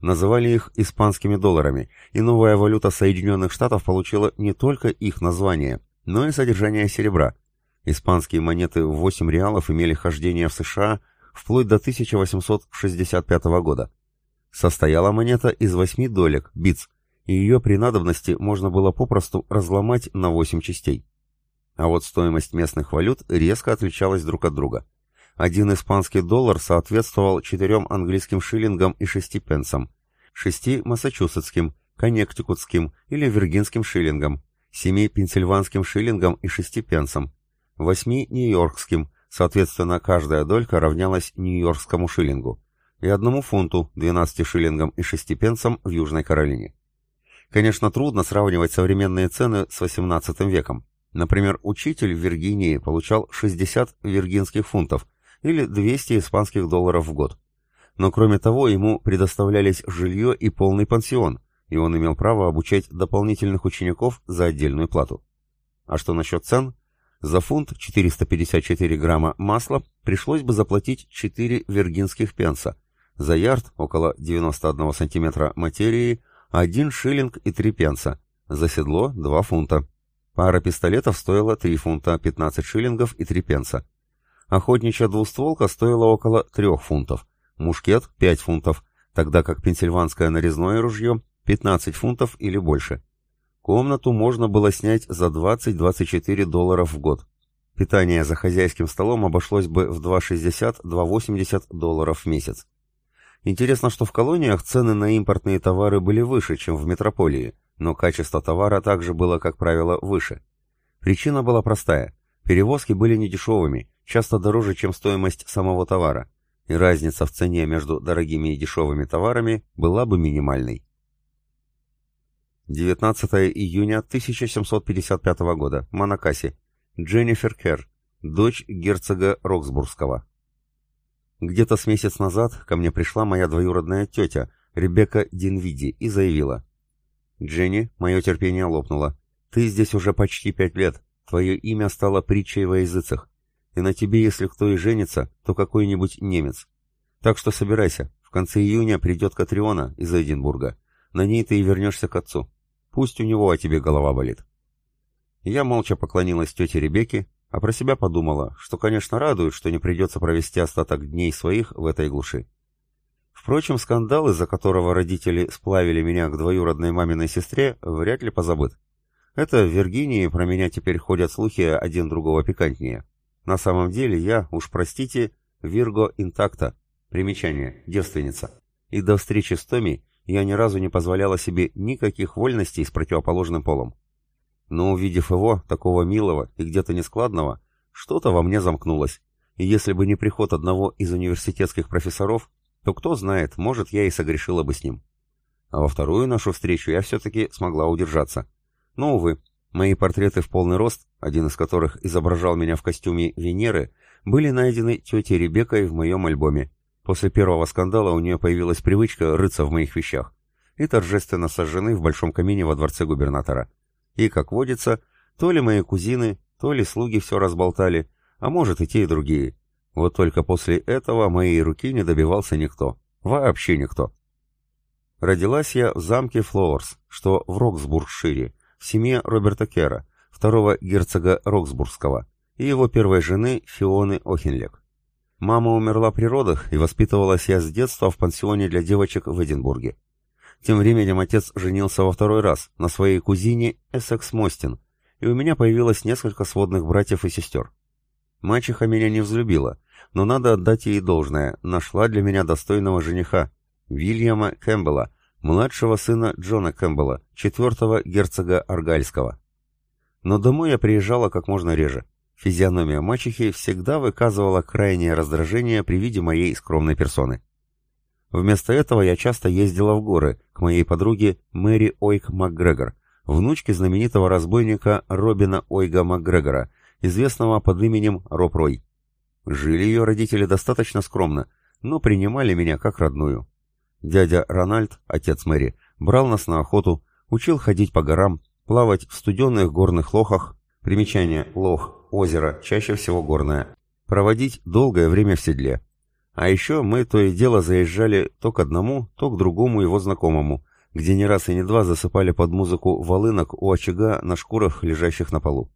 Speaker 1: Называли их испанскими долларами, и новая валюта Соединенных Штатов получила не только их название, но и содержание серебра. Испанские монеты в 8 реалов имели хождение в США вплоть до 1865 года. Состояла монета из восьми долек, битц, и ее при надобности можно было попросту разломать на восемь частей. А вот стоимость местных валют резко отличалась друг от друга. Один испанский доллар соответствовал четырем английским шиллингам и шести пенсам, шести массачусетским, коннектикутским или виргинским шиллингам, семи пенсильванским шиллингам и шести пенсам, восьми нью-йоркским, соответственно, каждая долька равнялась нью-йоркскому шиллингу, и одному фунту, 12 шиллингам и 6 пенсам в Южной Каролине. Конечно, трудно сравнивать современные цены с 18 веком. Например, учитель в Виргинии получал 60 виргинских фунтов или 200 испанских долларов в год. Но кроме того, ему предоставлялись жилье и полный пансион, и он имел право обучать дополнительных учеников за отдельную плату. А что насчет цен? За фунт 454 грамма масла пришлось бы заплатить 4 виргинских пенса, за ярд, около 91 сантиметра материи, 1 шиллинг и 3 пенса, за седло 2 фунта. Пара пистолетов стоила 3 фунта, 15 шиллингов и 3 пенса. Охотничья двустволка стоила около 3 фунтов, мушкет 5 фунтов, тогда как пенсильванское нарезное ружье 15 фунтов или больше. Комнату можно было снять за 20-24 долларов в год. Питание за хозяйским столом обошлось бы в 2,60-2,80 долларов в месяц. Интересно, что в колониях цены на импортные товары были выше, чем в метрополии, но качество товара также было, как правило, выше. Причина была простая. Перевозки были недешевыми, часто дороже, чем стоимость самого товара, и разница в цене между дорогими и дешевыми товарами была бы минимальной. 19 июня 1755 года. Монакаси. Дженнифер Кер, дочь герцога Роксбургского. Где-то с месяц назад ко мне пришла моя двоюродная тетя, Ребекка Динвиди, и заявила. «Дженни, мое терпение лопнуло. Ты здесь уже почти пять лет. Твое имя стало притчей во языцах. И на тебе, если кто и женится, то какой-нибудь немец. Так что собирайся. В конце июня придет Катриона из Эдинбурга. На ней ты и вернешься к отцу. Пусть у него о тебе голова болит. Я молча поклонилась тете Ребекке, а про себя подумала, что, конечно, радует, что не придется провести остаток дней своих в этой глуши. Впрочем, скандал, из-за которого родители сплавили меня к двоюродной маминой сестре, вряд ли позабыт. Это в Виргинии про меня теперь ходят слухи один другого пикантнее. На самом деле я, уж простите, Вирго интакта, примечание, девственница. И до встречи с Томи я ни разу не позволяла себе никаких вольностей с противоположным полом. Но увидев его, такого милого и где-то нескладного, что-то во мне замкнулось, и если бы не приход одного из университетских профессоров, то кто знает, может, я и согрешила бы с ним. А во вторую нашу встречу я все-таки смогла удержаться. Но, увы, мои портреты в полный рост, один из которых изображал меня в костюме Венеры, были найдены тетей Ребеккой в моем альбоме. После первого скандала у нее появилась привычка рыться в моих вещах и торжественно сожжены в большом камине во дворце губернатора. И, как водится, то ли мои кузины, то ли слуги все разболтали, а может и те, и другие. Вот только после этого моей руки не добивался никто. Вообще никто. Родилась я в замке Флоурс, что в Роксбургшире, в семье Роберта Кера, второго герцога Роксбургского, и его первой жены Фионы Охенлек. Мама умерла при родах, и воспитывалась я с детства в пансионе для девочек в Эдинбурге. Тем временем отец женился во второй раз на своей кузине Эссекс Мостин, и у меня появилось несколько сводных братьев и сестер. Мачеха меня не взлюбила, но надо отдать ей должное, нашла для меня достойного жениха, Вильяма Кэмпбелла, младшего сына Джона Кэмпбелла, четвертого герцога Аргальского. Но домой я приезжала как можно реже. Физиономия мачехи всегда выказывала крайнее раздражение при виде моей скромной персоны. Вместо этого я часто ездила в горы к моей подруге Мэри Ойк МакГрегор, внучке знаменитого разбойника Робина Ойга МакГрегора, известного под именем Роб Рой. Жили ее родители достаточно скромно, но принимали меня как родную. Дядя Рональд, отец Мэри, брал нас на охоту, учил ходить по горам, плавать в студенных горных лохах, примечание «лох», озеро, чаще всего горное, проводить долгое время в седле, а еще мы то и дело заезжали то к одному, то к другому его знакомому, где не раз и не два засыпали под музыку волынок у очага на шкурах, лежащих на полу.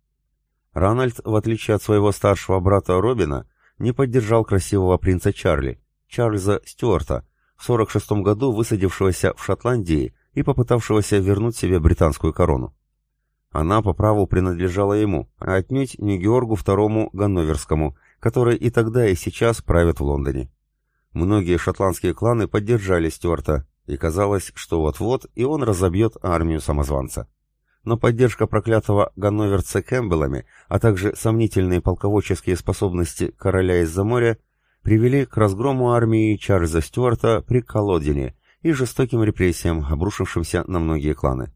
Speaker 1: Рональд, в отличие от своего старшего брата Робина, не поддержал красивого принца Чарли, Чарльза Стюарта, в 46 году высадившегося в Шотландии и попытавшегося вернуть себе британскую корону. Она по праву принадлежала ему, а отнюдь не Георгу II Ганноверскому, который и тогда, и сейчас правит в Лондоне. Многие шотландские кланы поддержали Стюарта, и казалось, что вот-вот и он разобьет армию самозванца. Но поддержка проклятого ганноверца Кэмпбеллами, а также сомнительные полководческие способности короля из-за моря привели к разгрому армии Чарльза Стюарта при Колодине и жестоким репрессиям, обрушившимся на многие кланы.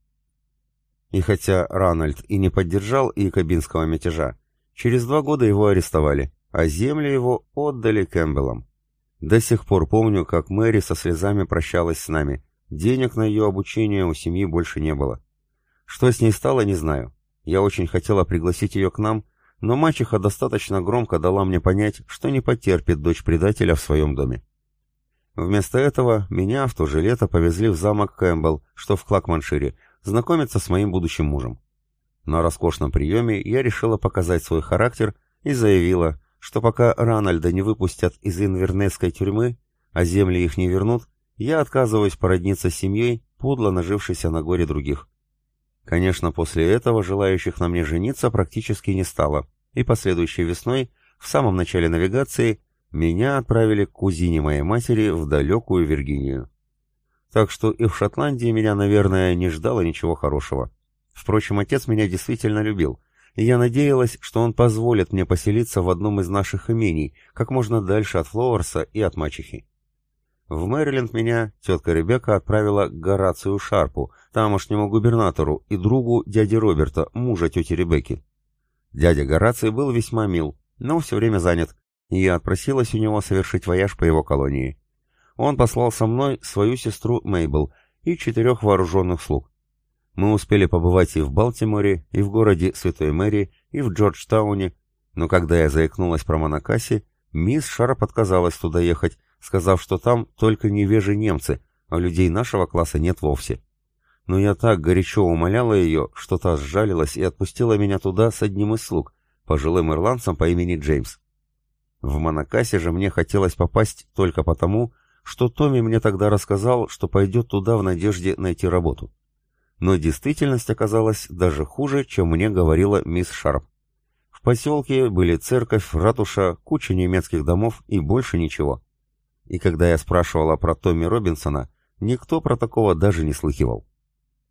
Speaker 1: И хотя Ранальд и не поддержал якобинского мятежа, через два года его арестовали, а земли его отдали Кэмпбеллам. До сих пор помню, как Мэри со слезами прощалась с нами. Денег на ее обучение у семьи больше не было. Что с ней стало, не знаю. Я очень хотела пригласить ее к нам, но мачеха достаточно громко дала мне понять, что не потерпит дочь предателя в своем доме. Вместо этого меня в то же лето повезли в замок Кэмпбелл, что в Клакманшире, знакомиться с моим будущим мужем. На роскошном приеме я решила показать свой характер и заявила, что пока Ранальда не выпустят из инвернесской тюрьмы, а земли их не вернут, я отказываюсь породниться с семьей, подло нажившейся на горе других. Конечно, после этого желающих на мне жениться практически не стало, и последующей весной, в самом начале навигации, меня отправили к кузине моей матери в далекую Виргинию. Так что и в Шотландии меня, наверное, не ждало ничего хорошего. Впрочем, отец меня действительно любил — и я надеялась, что он позволит мне поселиться в одном из наших имений, как можно дальше от Фловерса и от мачехи. В Мэриленд меня тетка Ребекка отправила к Горацию Шарпу, тамошнему губернатору и другу дяди Роберта, мужа тети Ребекки. Дядя Гораций был весьма мил, но все время занят, и я отпросилась у него совершить вояж по его колонии. Он послал со мной свою сестру Мейбл и четырех вооруженных слуг. Мы успели побывать и в Балтиморе, и в городе Святой Мэри, и в Джорджтауне, но когда я заикнулась про Монакаси, мисс Шарп отказалась туда ехать, сказав, что там только невежи немцы, а людей нашего класса нет вовсе. Но я так горячо умоляла ее, что та сжалилась и отпустила меня туда с одним из слуг, пожилым ирландцем по имени Джеймс. В Монакасе же мне хотелось попасть только потому, что Томми мне тогда рассказал, что пойдет туда в надежде найти работу но действительность оказалась даже хуже, чем мне говорила мисс Шарп. В поселке были церковь, ратуша, куча немецких домов и больше ничего. И когда я спрашивала про Томми Робинсона, никто про такого даже не слыхивал.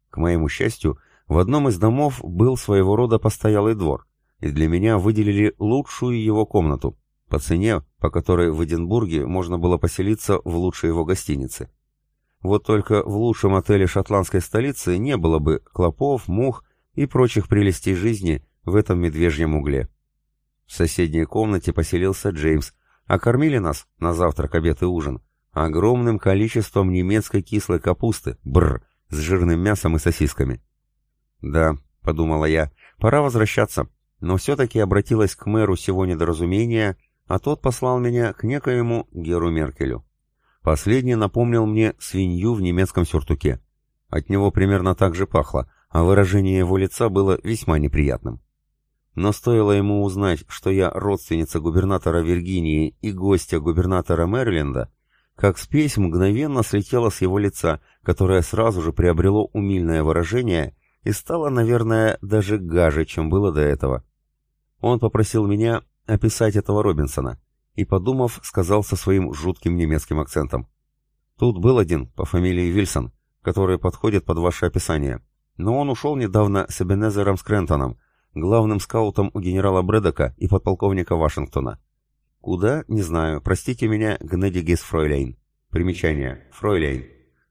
Speaker 1: К моему счастью, в одном из домов был своего рода постоялый двор, и для меня выделили лучшую его комнату, по цене, по которой в Эдинбурге можно было поселиться в лучшей его гостинице. Вот только в лучшем отеле шотландской столицы не было бы клопов, мух, и прочих прелестей жизни в этом медвежьем угле. В соседней комнате поселился Джеймс, а кормили нас на завтрак, обед и ужин огромным количеством немецкой кислой капусты, бр, с жирным мясом и сосисками. «Да», — подумала я, — «пора возвращаться», но все-таки обратилась к мэру сего недоразумения, а тот послал меня к некоему Геру Меркелю. Последний напомнил мне свинью в немецком сюртуке. От него примерно так же пахло, а выражение его лица было весьма неприятным. Но стоило ему узнать, что я родственница губернатора Виргинии и гостья губернатора Мэриленда, как спесь мгновенно слетела с его лица, которое сразу же приобрело умильное выражение и стало, наверное, даже гаже, чем было до этого. Он попросил меня описать этого Робинсона, и, подумав, сказал со своим жутким немецким акцентом. «Тут был один, по фамилии Вильсон, который подходит под ваше описание, но он ушел недавно с Эбенезером Скрентоном, главным скаутом у генерала Брэдока и подполковника Вашингтона. Куда? Не знаю. Простите меня, Гнедигес Фройлейн. Примечание. Фройлейн.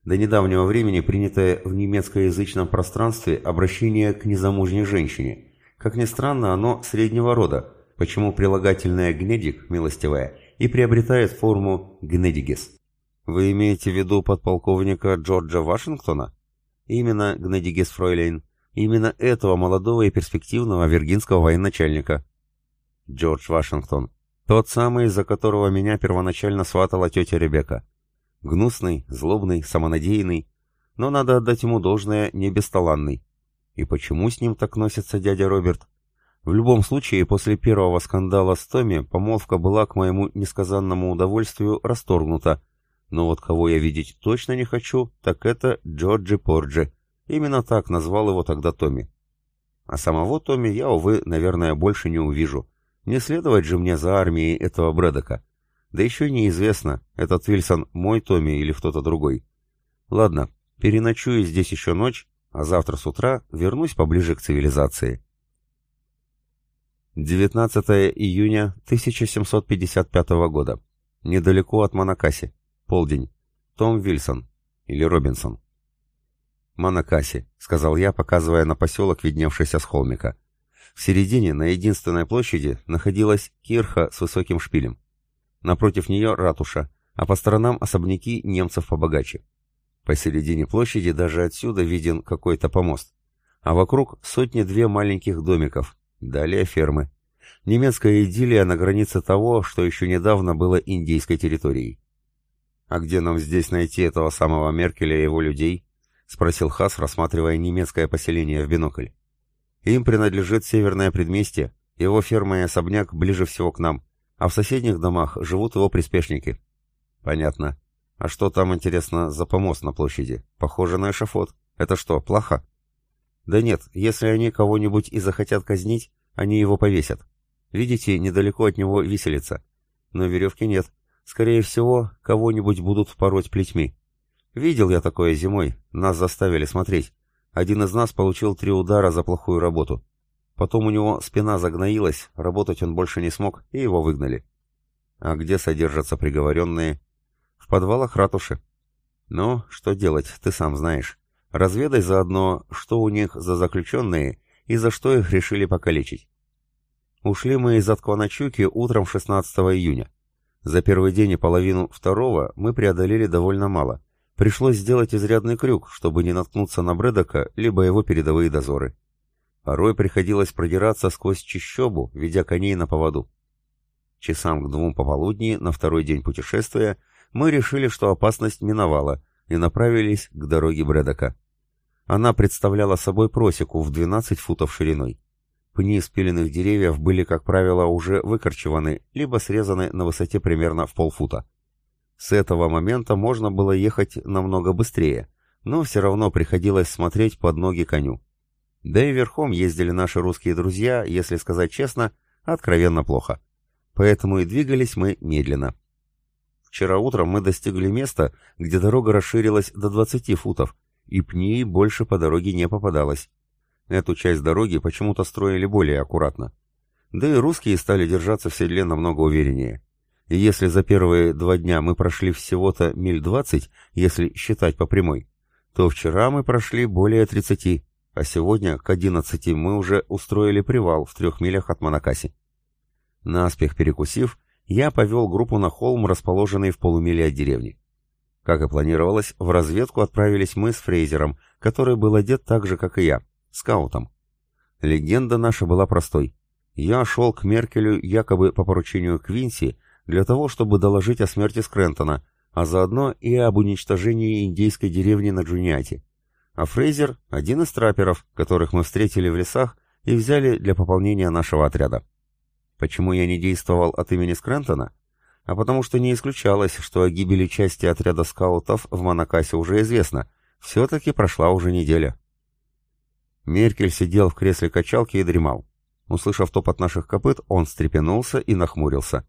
Speaker 1: До недавнего времени принятое в немецкоязычном пространстве обращение к незамужней женщине. Как ни странно, оно среднего рода, почему прилагательное «гнедик» милостивое и приобретает форму «гнедигес». Вы имеете в виду подполковника Джорджа Вашингтона? Именно Гнедигес Фройлейн. Именно этого молодого и перспективного виргинского военачальника. Джордж Вашингтон. Тот самый, из-за которого меня первоначально сватала тетя Ребекка. Гнусный, злобный, самонадеянный, но надо отдать ему должное, не бесталанный. И почему с ним так носится дядя Роберт? В любом случае, после первого скандала с Томми помолвка была к моему несказанному удовольствию расторгнута. Но вот кого я видеть точно не хочу, так это Джорджи Порджи. Именно так назвал его тогда Томми. А самого Томми я, увы, наверное, больше не увижу. Не следовать же мне за армией этого Брэдока. Да еще неизвестно, этот Вильсон мой Томми или кто-то другой. Ладно, переночую здесь еще ночь, а завтра с утра вернусь поближе к цивилизации. 19 июня 1755 года. Недалеко от Монакаси. Полдень. Том Вильсон. Или Робинсон. «Монакаси», — сказал я, показывая на поселок, видневшийся с холмика. В середине, на единственной площади, находилась кирха с высоким шпилем. Напротив нее ратуша, а по сторонам особняки немцев побогаче. Посередине площади даже отсюда виден какой-то помост. А вокруг сотни-две маленьких домиков, далее фермы. Немецкая идиллия на границе того, что еще недавно было индейской территорией. «А где нам здесь найти этого самого Меркеля и его людей?» — спросил Хас, рассматривая немецкое поселение в бинокль. Им принадлежит северное предместье, его ферма и особняк ближе всего к нам, а в соседних домах живут его приспешники. Понятно. А что там, интересно, за помост на площади? Похоже на эшафот. Это что, плохо? Да нет, если они кого-нибудь и захотят казнить, они его повесят. Видите, недалеко от него виселица. Но веревки нет. Скорее всего, кого-нибудь будут пороть плетьми. Видел я такое зимой, нас заставили смотреть. Один из нас получил три удара за плохую работу. Потом у него спина загноилась, работать он больше не смог, и его выгнали. А где содержатся приговоренные? В подвалах ратуши. Ну, что делать, ты сам знаешь. Разведай заодно, что у них за заключенные и за что их решили покалечить. Ушли мы из Аткваначуки утром 16 июня. За первый день и половину второго мы преодолели довольно мало. Пришлось сделать изрядный крюк, чтобы не наткнуться на Брэдока, либо его передовые дозоры. Порой приходилось продираться сквозь чищобу, ведя коней на поводу. Часам к двум пополудни на второй день путешествия мы решили, что опасность миновала, и направились к дороге Брэдока. Она представляла собой просеку в 12 футов шириной. Пни спиленных деревьев были, как правило, уже выкорчеваны, либо срезаны на высоте примерно в полфута. С этого момента можно было ехать намного быстрее, но все равно приходилось смотреть под ноги коню. Да и верхом ездили наши русские друзья, если сказать честно, откровенно плохо. Поэтому и двигались мы медленно. Вчера утром мы достигли места, где дорога расширилась до 20 футов, и пней больше по дороге не попадалось. Эту часть дороги почему-то строили более аккуратно. Да и русские стали держаться в седле намного увереннее. И если за первые два дня мы прошли всего-то миль двадцать, если считать по прямой, то вчера мы прошли более тридцати, а сегодня к одиннадцати мы уже устроили привал в трех милях от Монакаси. Наспех перекусив, я повел группу на холм, расположенный в полумиле от деревни. Как и планировалось, в разведку отправились мы с Фрейзером, который был одет так же, как и я, скаутом. Легенда наша была простой. Я шел к Меркелю якобы по поручению Квинси для того, чтобы доложить о смерти Скрентона, а заодно и об уничтожении индейской деревни на Джуниате. А Фрейзер — один из трапперов, которых мы встретили в лесах и взяли для пополнения нашего отряда. Почему я не действовал от имени Скрентона? А потому что не исключалось, что о гибели части отряда скаутов в Монакасе уже известно. Все-таки прошла уже неделя. Меркель сидел в кресле качалки и дремал. Услышав топот наших копыт, он встрепенулся и нахмурился.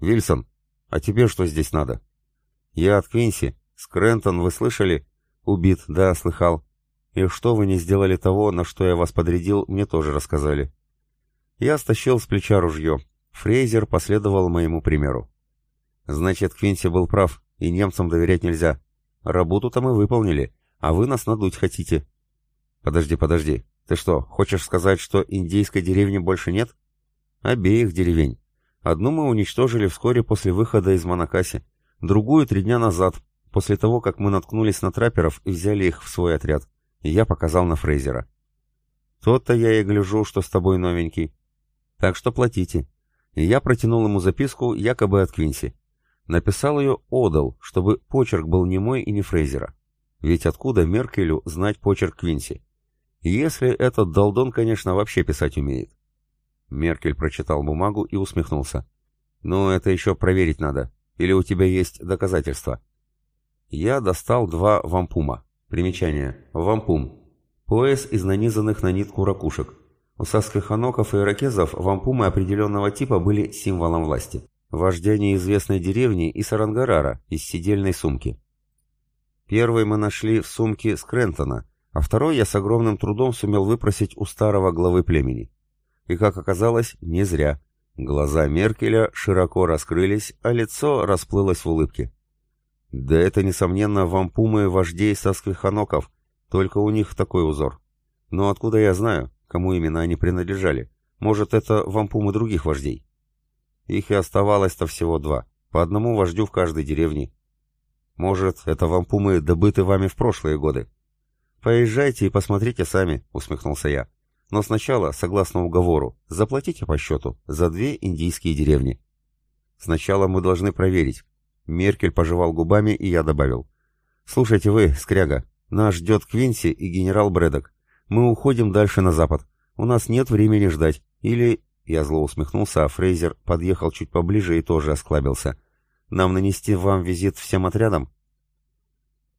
Speaker 1: «Вильсон, а тебе что здесь надо?» «Я от Квинси. Скрентон, вы слышали?» «Убит, да, слыхал. И что вы не сделали того, на что я вас подрядил, мне тоже рассказали. Я стащил с плеча ружье. Фрейзер последовал моему примеру. Значит, Квинси был прав, и немцам доверять нельзя. Работу-то мы выполнили, а вы нас надуть хотите. Подожди, подожди. Ты что, хочешь сказать, что индейской деревни больше нет? Обеих деревень. Одну мы уничтожили вскоре после выхода из Монакаси, другую три дня назад, после того, как мы наткнулись на трапперов и взяли их в свой отряд. Я показал на Фрейзера. Тот-то я и гляжу, что с тобой новенький. Так что платите. И я протянул ему записку якобы от Квинси. Написал ее Одал, чтобы почерк был не мой и не Фрейзера. Ведь откуда Меркелю знать почерк Квинси? Если этот долдон, конечно, вообще писать умеет. Меркель прочитал бумагу и усмехнулся. «Ну, это еще проверить надо. Или у тебя есть доказательства?» Я достал два вампума. Примечание. Вампум. Пояс из нанизанных на нитку ракушек. У саскоханоков и иракезов вампумы определенного типа были символом власти. Вождя неизвестной деревни и Сарангарара из сидельной сумки. Первый мы нашли в сумке Скрентона, а второй я с огромным трудом сумел выпросить у старого главы племени. И, как оказалось, не зря. Глаза Меркеля широко раскрылись, а лицо расплылось в улыбке. Да это, несомненно, вампумы вождей саскоханоков, только у них такой узор. Но откуда я знаю? Кому именно они принадлежали. Может, это вампумы других вождей. Их и оставалось-то всего два, по одному вождю в каждой деревне. Может, это вампумы добыты вами в прошлые годы. Поезжайте и посмотрите сами, усмехнулся я. Но сначала, согласно уговору, заплатите по счету за две индийские деревни. Сначала мы должны проверить. Меркель пожевал губами, и я добавил. Слушайте вы, скряга, нас ждет Квинси и генерал Брэдок. Мы уходим дальше на запад. У нас нет времени ждать. Или...» Я зло усмехнулся, а Фрейзер подъехал чуть поближе и тоже осклабился. «Нам нанести вам визит всем отрядам?»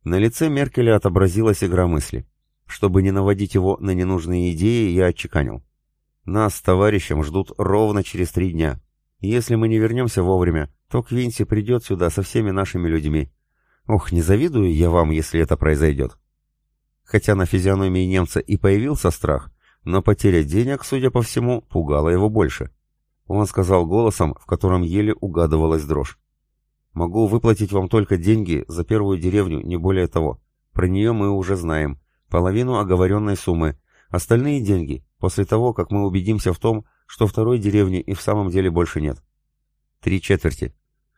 Speaker 1: На лице Меркеля отобразилась игра мысли. Чтобы не наводить его на ненужные идеи, я отчеканил. «Нас с товарищем ждут ровно через три дня. Если мы не вернемся вовремя, то Квинси придет сюда со всеми нашими людьми. Ох, не завидую я вам, если это произойдет». Хотя на физиономии немца и появился страх, но потеря денег, судя по всему, пугала его больше. Он сказал голосом, в котором еле угадывалась дрожь. «Могу выплатить вам только деньги за первую деревню, не более того. Про нее мы уже знаем. Половину оговоренной суммы. Остальные деньги, после того, как мы убедимся в том, что второй деревни и в самом деле больше нет. Три четверти.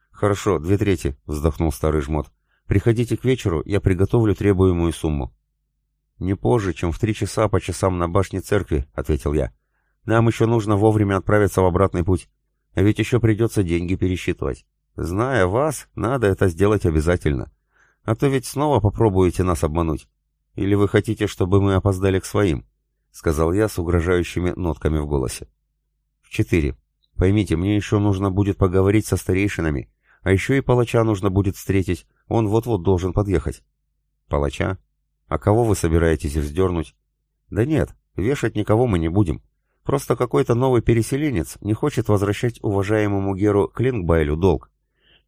Speaker 1: Хорошо, две трети, вздохнул старый жмот. Приходите к вечеру, я приготовлю требуемую сумму. «Не позже, чем в три часа по часам на башне церкви», — ответил я. «Нам еще нужно вовремя отправиться в обратный путь. А ведь еще придется деньги пересчитывать. Зная вас, надо это сделать обязательно. А то ведь снова попробуете нас обмануть. Или вы хотите, чтобы мы опоздали к своим?» — сказал я с угрожающими нотками в голосе. «В четыре. Поймите, мне еще нужно будет поговорить со старейшинами, а еще и палача нужно будет встретить, он вот-вот должен подъехать». «Палача? А кого вы собираетесь вздернуть? Да нет, вешать никого мы не будем. Просто какой-то новый переселенец не хочет возвращать уважаемому Геру Клингбайлю долг.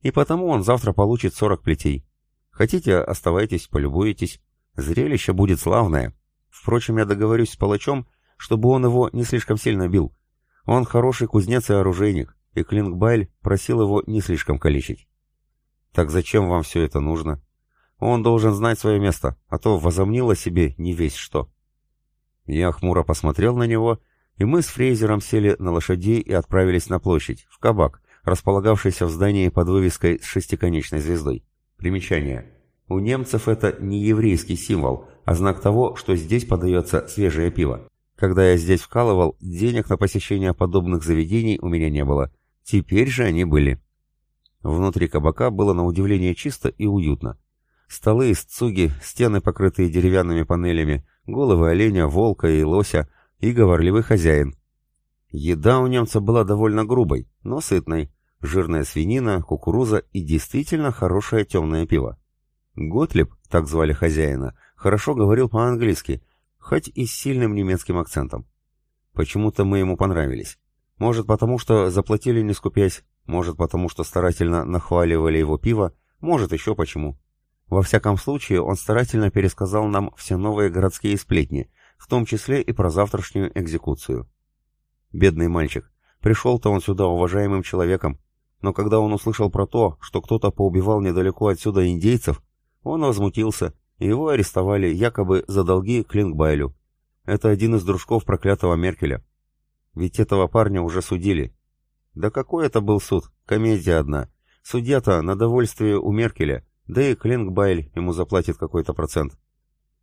Speaker 1: И потому он завтра получит 40 плетей. Хотите, оставайтесь, полюбуетесь. Зрелище будет славное. Впрочем, я договорюсь с палачом, чтобы он его не слишком сильно бил. Он хороший кузнец и оружейник, и Клингбайль просил его не слишком калечить. Так зачем вам все это нужно? Он должен знать свое место, а то возомнил о себе не весь что. Я хмуро посмотрел на него, и мы с Фрейзером сели на лошадей и отправились на площадь, в кабак, располагавшийся в здании под вывеской с шестиконечной звездой. Примечание. У немцев это не еврейский символ, а знак того, что здесь подается свежее пиво. Когда я здесь вкалывал, денег на посещение подобных заведений у меня не было. Теперь же они были. Внутри кабака было на удивление чисто и уютно. Столы из цуги, стены, покрытые деревянными панелями, головы оленя, волка и лося и говорливый хозяин. Еда у немца была довольно грубой, но сытной. Жирная свинина, кукуруза и действительно хорошее темное пиво. Готлиб, так звали хозяина, хорошо говорил по-английски, хоть и с сильным немецким акцентом. Почему-то мы ему понравились. Может, потому что заплатили не скупясь, может, потому что старательно нахваливали его пиво, может, еще почему. Во всяком случае, он старательно пересказал нам все новые городские сплетни, в том числе и про завтрашнюю экзекуцию. Бедный мальчик. Пришел-то он сюда уважаемым человеком, но когда он услышал про то, что кто-то поубивал недалеко отсюда индейцев, он возмутился, и его арестовали якобы за долги Клингбайлю. Это один из дружков проклятого Меркеля. Ведь этого парня уже судили. Да какой это был суд? Комедия одна. Судья-то на довольствие у Меркеля, да и Клингбайль ему заплатит какой-то процент.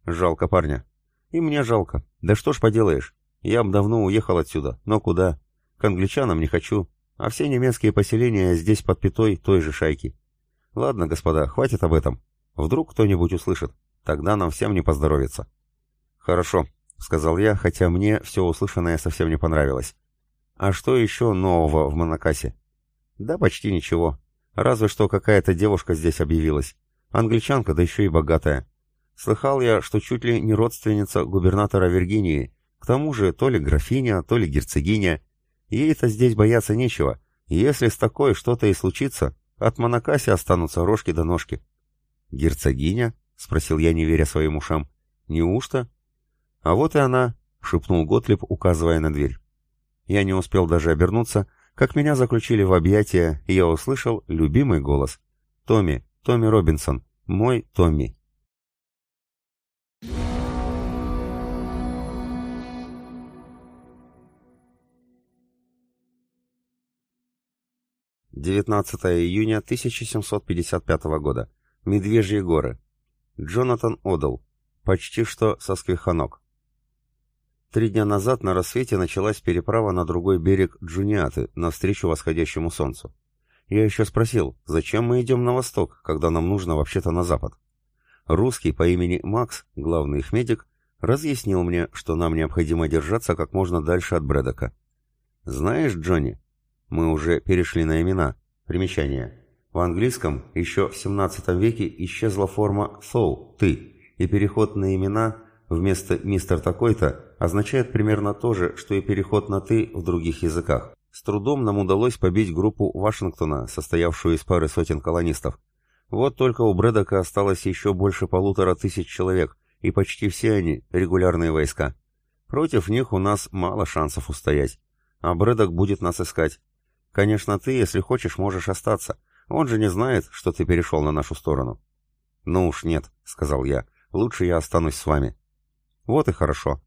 Speaker 1: Жалко парня. И мне жалко. Да что ж поделаешь. Я бы давно уехал отсюда. Но куда? К англичанам не хочу. А все немецкие поселения здесь под пятой той же шайки. Ладно, господа, хватит об этом. Вдруг кто-нибудь услышит. Тогда нам всем не поздоровится. Хорошо, сказал я, хотя мне все услышанное совсем не понравилось. А что еще нового в Монакасе? Да почти ничего. Разве что какая-то девушка здесь объявилась. Англичанка, да еще и богатая. Слыхал я, что чуть ли не родственница губернатора Виргинии. К тому же то ли графиня, то ли герцогиня. Ей-то здесь бояться нечего. Если с такой что-то и случится, от Монакаси останутся рожки до ножки. «Герцогиня?» — спросил я, не веря своим ушам. «Неужто?» «А вот и она», — шепнул Готлиб, указывая на дверь. Я не успел даже обернуться, как меня заключили в объятия, я услышал любимый голос. «Томми, Томми Робинсон, мой Томми». Девятнадцатое июня 1755 года. Медвежьи горы. Джонатан Одал. Почти что со Сквиханок. Три дня назад на рассвете началась переправа на другой берег Джуниаты, навстречу восходящему солнцу. Я еще спросил, зачем мы идем на восток, когда нам нужно вообще-то на запад? Русский по имени Макс, главный их медик, разъяснил мне, что нам необходимо держаться как можно дальше от Брэдока. «Знаешь, Джонни, мы уже перешли на имена. Примечание. В английском еще в 17 веке исчезла форма «thou» – «ты», и переход на имена вместо «мистер такой-то» означает примерно то же, что и переход на «ты» в других языках. С трудом нам удалось побить группу Вашингтона, состоявшую из пары сотен колонистов. Вот только у Брэдока осталось еще больше полутора тысяч человек, и почти все они – регулярные войска. Против них у нас мало шансов устоять. А Брэдок будет нас искать. Конечно, ты, если хочешь, можешь остаться – он же не знает, что ты перешел на нашу сторону. Ну уж нет, сказал я. Лучше я останусь с вами. Вот и хорошо.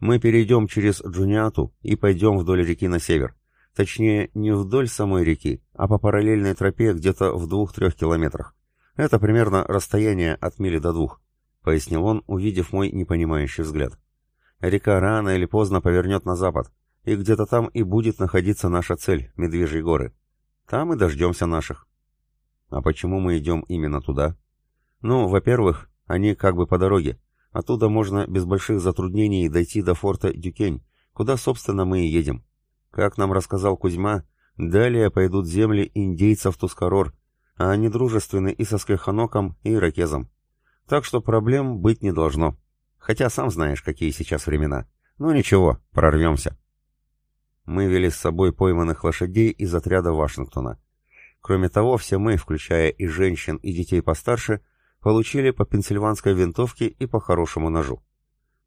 Speaker 1: Мы перейдем через Джуниату и пойдем вдоль реки на север. Точнее, не вдоль самой реки, а по параллельной тропе где-то в двух-трех километрах. Это примерно расстояние от мили до двух, пояснил он, увидев мой непонимающий взгляд. Река рано или поздно повернет на запад, и где-то там и будет находиться наша цель — Медвежьи горы. Там и дождемся наших. А почему мы идем именно туда? Ну, во-первых, они как бы по дороге. Оттуда можно без больших затруднений дойти до форта Дюкень, куда, собственно, мы и едем. Как нам рассказал Кузьма, далее пойдут земли индейцев Тускарор, а они дружественны и со Скайханоком, и Иракезом. Так что проблем быть не должно. Хотя сам знаешь, какие сейчас времена. Ну ничего, прорвемся. Мы вели с собой пойманных лошадей из отряда Вашингтона. Кроме того, все мы, включая и женщин, и детей постарше, получили по пенсильванской винтовке и по хорошему ножу.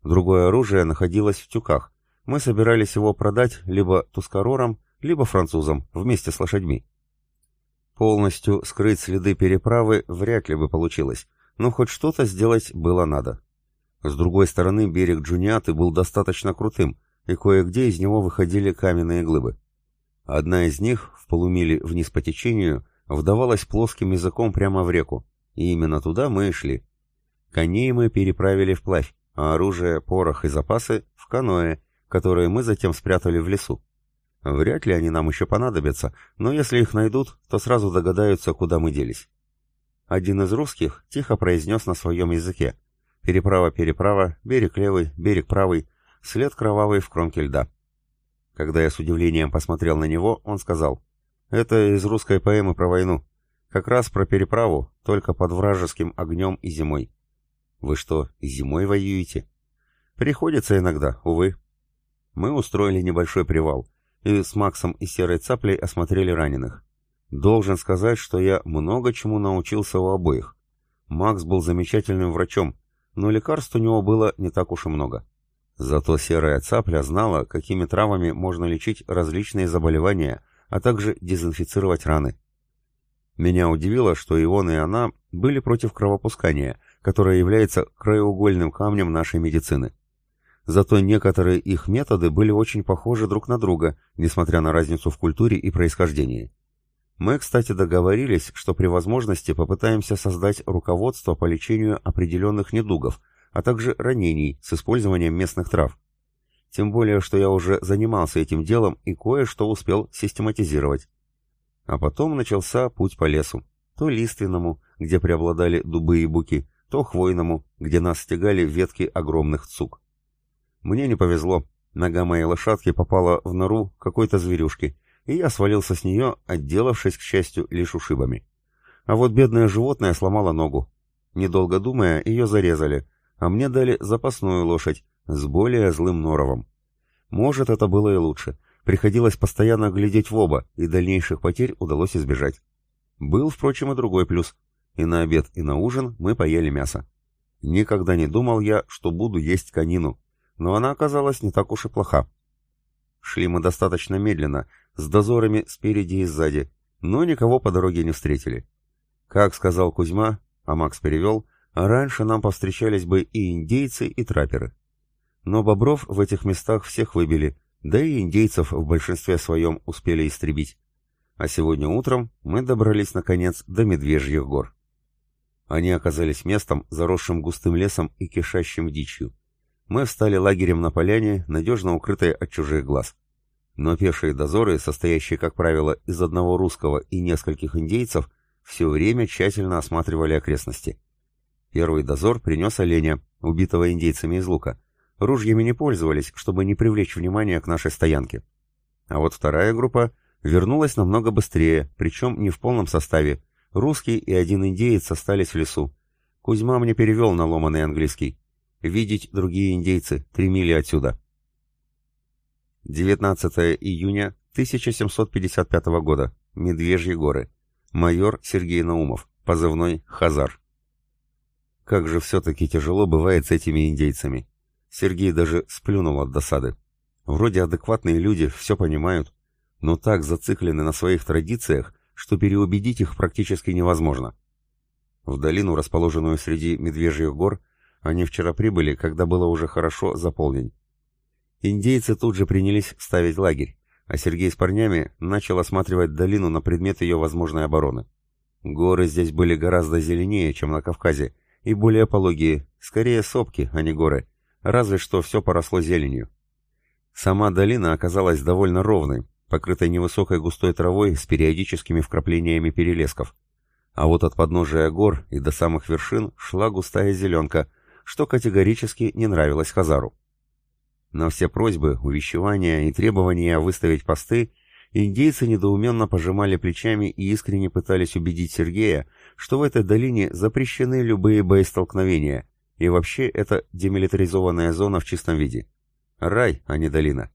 Speaker 1: Другое оружие находилось в тюках. Мы собирались его продать либо тускарорам, либо французам, вместе с лошадьми. Полностью скрыть следы переправы вряд ли бы получилось, но хоть что-то сделать было надо. С другой стороны, берег Джуниаты был достаточно крутым, и кое-где из него выходили каменные глыбы. Одна из них, в полумиле вниз по течению, вдавалась плоским языком прямо в реку, и именно туда мы и шли. Коней мы переправили вплавь, а оружие, порох и запасы — в каноэ, которые мы затем спрятали в лесу. Вряд ли они нам еще понадобятся, но если их найдут, то сразу догадаются, куда мы делись. Один из русских тихо произнес на своем языке. Переправа-переправа, берег левый, берег правый, след кровавый в кромке льда. Когда я с удивлением посмотрел на него, он сказал, «Это из русской поэмы про войну. Как раз про переправу, только под вражеским огнем и зимой». «Вы что, зимой воюете?» «Приходится иногда, увы». Мы устроили небольшой привал, и с Максом и Серой Цаплей осмотрели раненых. Должен сказать, что я много чему научился у обоих. Макс был замечательным врачом, но лекарств у него было не так уж и много. Зато серая цапля знала, какими травами можно лечить различные заболевания, а также дезинфицировать раны. Меня удивило, что и он, и она были против кровопускания, которое является краеугольным камнем нашей медицины. Зато некоторые их методы были очень похожи друг на друга, несмотря на разницу в культуре и происхождении. Мы, кстати, договорились, что при возможности попытаемся создать руководство по лечению определенных недугов, а также ранений с использованием местных трав. Тем более, что я уже занимался этим делом и кое-что успел систематизировать. А потом начался путь по лесу. То лиственному, где преобладали дубы и буки, то хвойному, где нас стегали ветки огромных цук. Мне не повезло. Нога моей лошадки попала в нору какой-то зверюшки, и я свалился с нее, отделавшись, к счастью, лишь ушибами. А вот бедное животное сломало ногу. Недолго думая, ее зарезали, а мне дали запасную лошадь с более злым норовом. Может, это было и лучше. Приходилось постоянно глядеть в оба, и дальнейших потерь удалось избежать. Был, впрочем, и другой плюс. И на обед, и на ужин мы поели мясо. Никогда не думал я, что буду есть конину, но она оказалась не так уж и плоха. Шли мы достаточно медленно, с дозорами спереди и сзади, но никого по дороге не встретили. Как сказал Кузьма, а Макс перевел, раньше нам повстречались бы и индейцы, и траперы. Но бобров в этих местах всех выбили, да и индейцев в большинстве своем успели истребить. А сегодня утром мы добрались, наконец, до Медвежьих гор. Они оказались местом, заросшим густым лесом и кишащим дичью. Мы встали лагерем на поляне, надежно укрытой от чужих глаз. Но пешие дозоры, состоящие, как правило, из одного русского и нескольких индейцев, все время тщательно осматривали окрестности. Первый дозор принес оленя, убитого индейцами из лука. Ружьями не пользовались, чтобы не привлечь внимание к нашей стоянке. А вот вторая группа вернулась намного быстрее, причем не в полном составе. Русский и один индеец остались в лесу. Кузьма мне перевел на ломаный английский. «Видеть другие индейцы, три мили отсюда». 19 июня 1755 года. Медвежьи горы. Майор Сергей Наумов. Позывной Хазар. Как же все-таки тяжело бывает с этими индейцами. Сергей даже сплюнул от досады. Вроде адекватные люди, все понимают, но так зациклены на своих традициях, что переубедить их практически невозможно. В долину, расположенную среди Медвежьих гор, они вчера прибыли, когда было уже хорошо за полдень. Индейцы тут же принялись ставить лагерь, а Сергей с парнями начал осматривать долину на предмет ее возможной обороны. Горы здесь были гораздо зеленее, чем на Кавказе, и более пологие, скорее сопки, а не горы, разве что все поросло зеленью. Сама долина оказалась довольно ровной, покрытой невысокой густой травой с периодическими вкраплениями перелесков. А вот от подножия гор и до самых вершин шла густая зеленка, что категорически не нравилось Хазару. На все просьбы, увещевания и требования выставить посты индейцы недоуменно пожимали плечами и искренне пытались убедить Сергея, что в этой долине запрещены любые боестолкновения, и вообще это демилитаризованная зона в чистом виде. Рай, а не долина.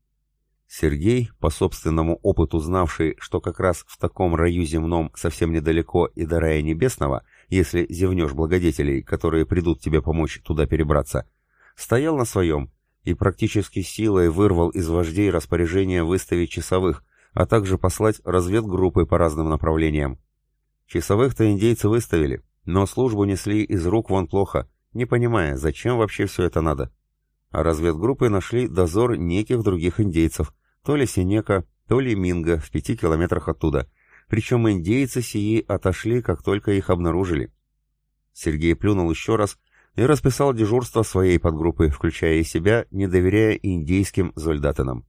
Speaker 1: Сергей, по собственному опыту знавший, что как раз в таком раю земном совсем недалеко и до рая небесного, если зевнешь благодетелей, которые придут тебе помочь туда перебраться, стоял на своем и практически силой вырвал из вождей распоряжение выставить часовых, а также послать разведгруппы по разным направлениям. Часовых-то индейцы выставили, но службу несли из рук вон плохо, не понимая, зачем вообще все это надо. А разведгруппы нашли дозор неких других индейцев, то ли Синека, то ли Минга в пяти километрах оттуда. Причем индейцы сии отошли, как только их обнаружили. Сергей плюнул еще раз и расписал дежурство своей подгруппы, включая и себя, не доверяя индейским зольдатинам.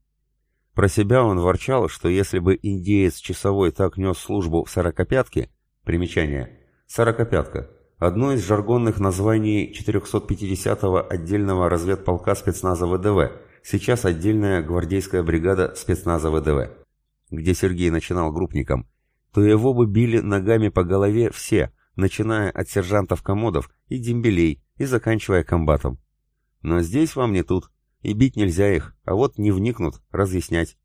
Speaker 1: Про себя он ворчал, что если бы индеец часовой так нес службу в сорокопятке, примечание, сорокопятка, одно из жаргонных названий 450-го отдельного разведполка спецназа ВДВ, сейчас отдельная гвардейская бригада спецназа ВДВ, где Сергей начинал группником, то его бы били ногами по голове все, начиная от сержантов-комодов и дембелей и заканчивая комбатом. Но здесь вам не тут, и бить нельзя их, а вот не вникнут, разъяснять.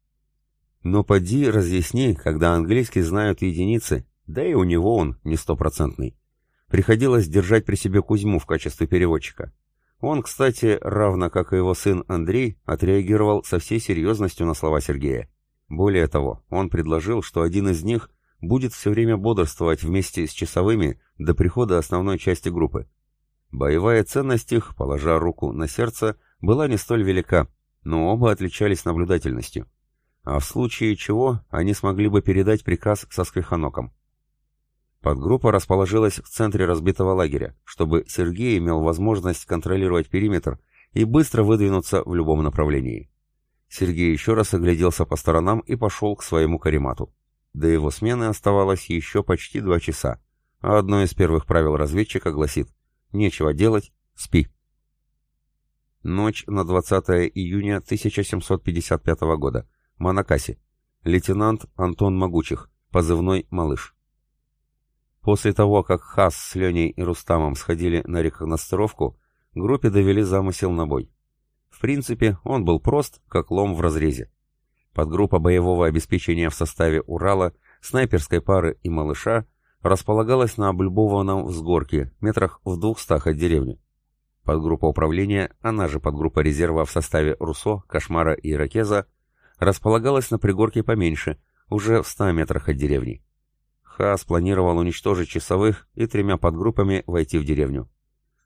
Speaker 1: Но поди разъясни, когда английский знают единицы, да и у него он не стопроцентный. Приходилось держать при себе Кузьму в качестве переводчика. Он, кстати, равно как и его сын Андрей, отреагировал со всей серьезностью на слова Сергея. Более того, он предложил, что один из них будет все время бодрствовать вместе с часовыми до прихода основной части группы. Боевая ценность их, положа руку на сердце, была не столь велика, но оба отличались наблюдательностью. А в случае чего они смогли бы передать приказ со скрихоноком. Подгруппа расположилась в центре разбитого лагеря, чтобы Сергей имел возможность контролировать периметр и быстро выдвинуться в любом направлении. Сергей еще раз огляделся по сторонам и пошел к своему каремату. До его смены оставалось еще почти два часа, а одно из первых правил разведчика гласит «Нечего делать, спи». Ночь на 20 июня 1755 года. Манакаси. Лейтенант Антон Могучих, позывной «Малыш». После того, как Хас с Леней и Рустамом сходили на рекогностировку, группе довели замысел на бой. В принципе, он был прост, как лом в разрезе. Подгруппа боевого обеспечения в составе «Урала», снайперской пары и «Малыша» располагалась на облюбованном взгорке, метрах в двухстах от деревни. Подгруппа управления, она же подгруппа резерва в составе «Руссо», «Кошмара» и «Иракеза» располагалась на пригорке поменьше, уже в 100 метрах от деревни. Хаас планировал уничтожить часовых и тремя подгруппами войти в деревню.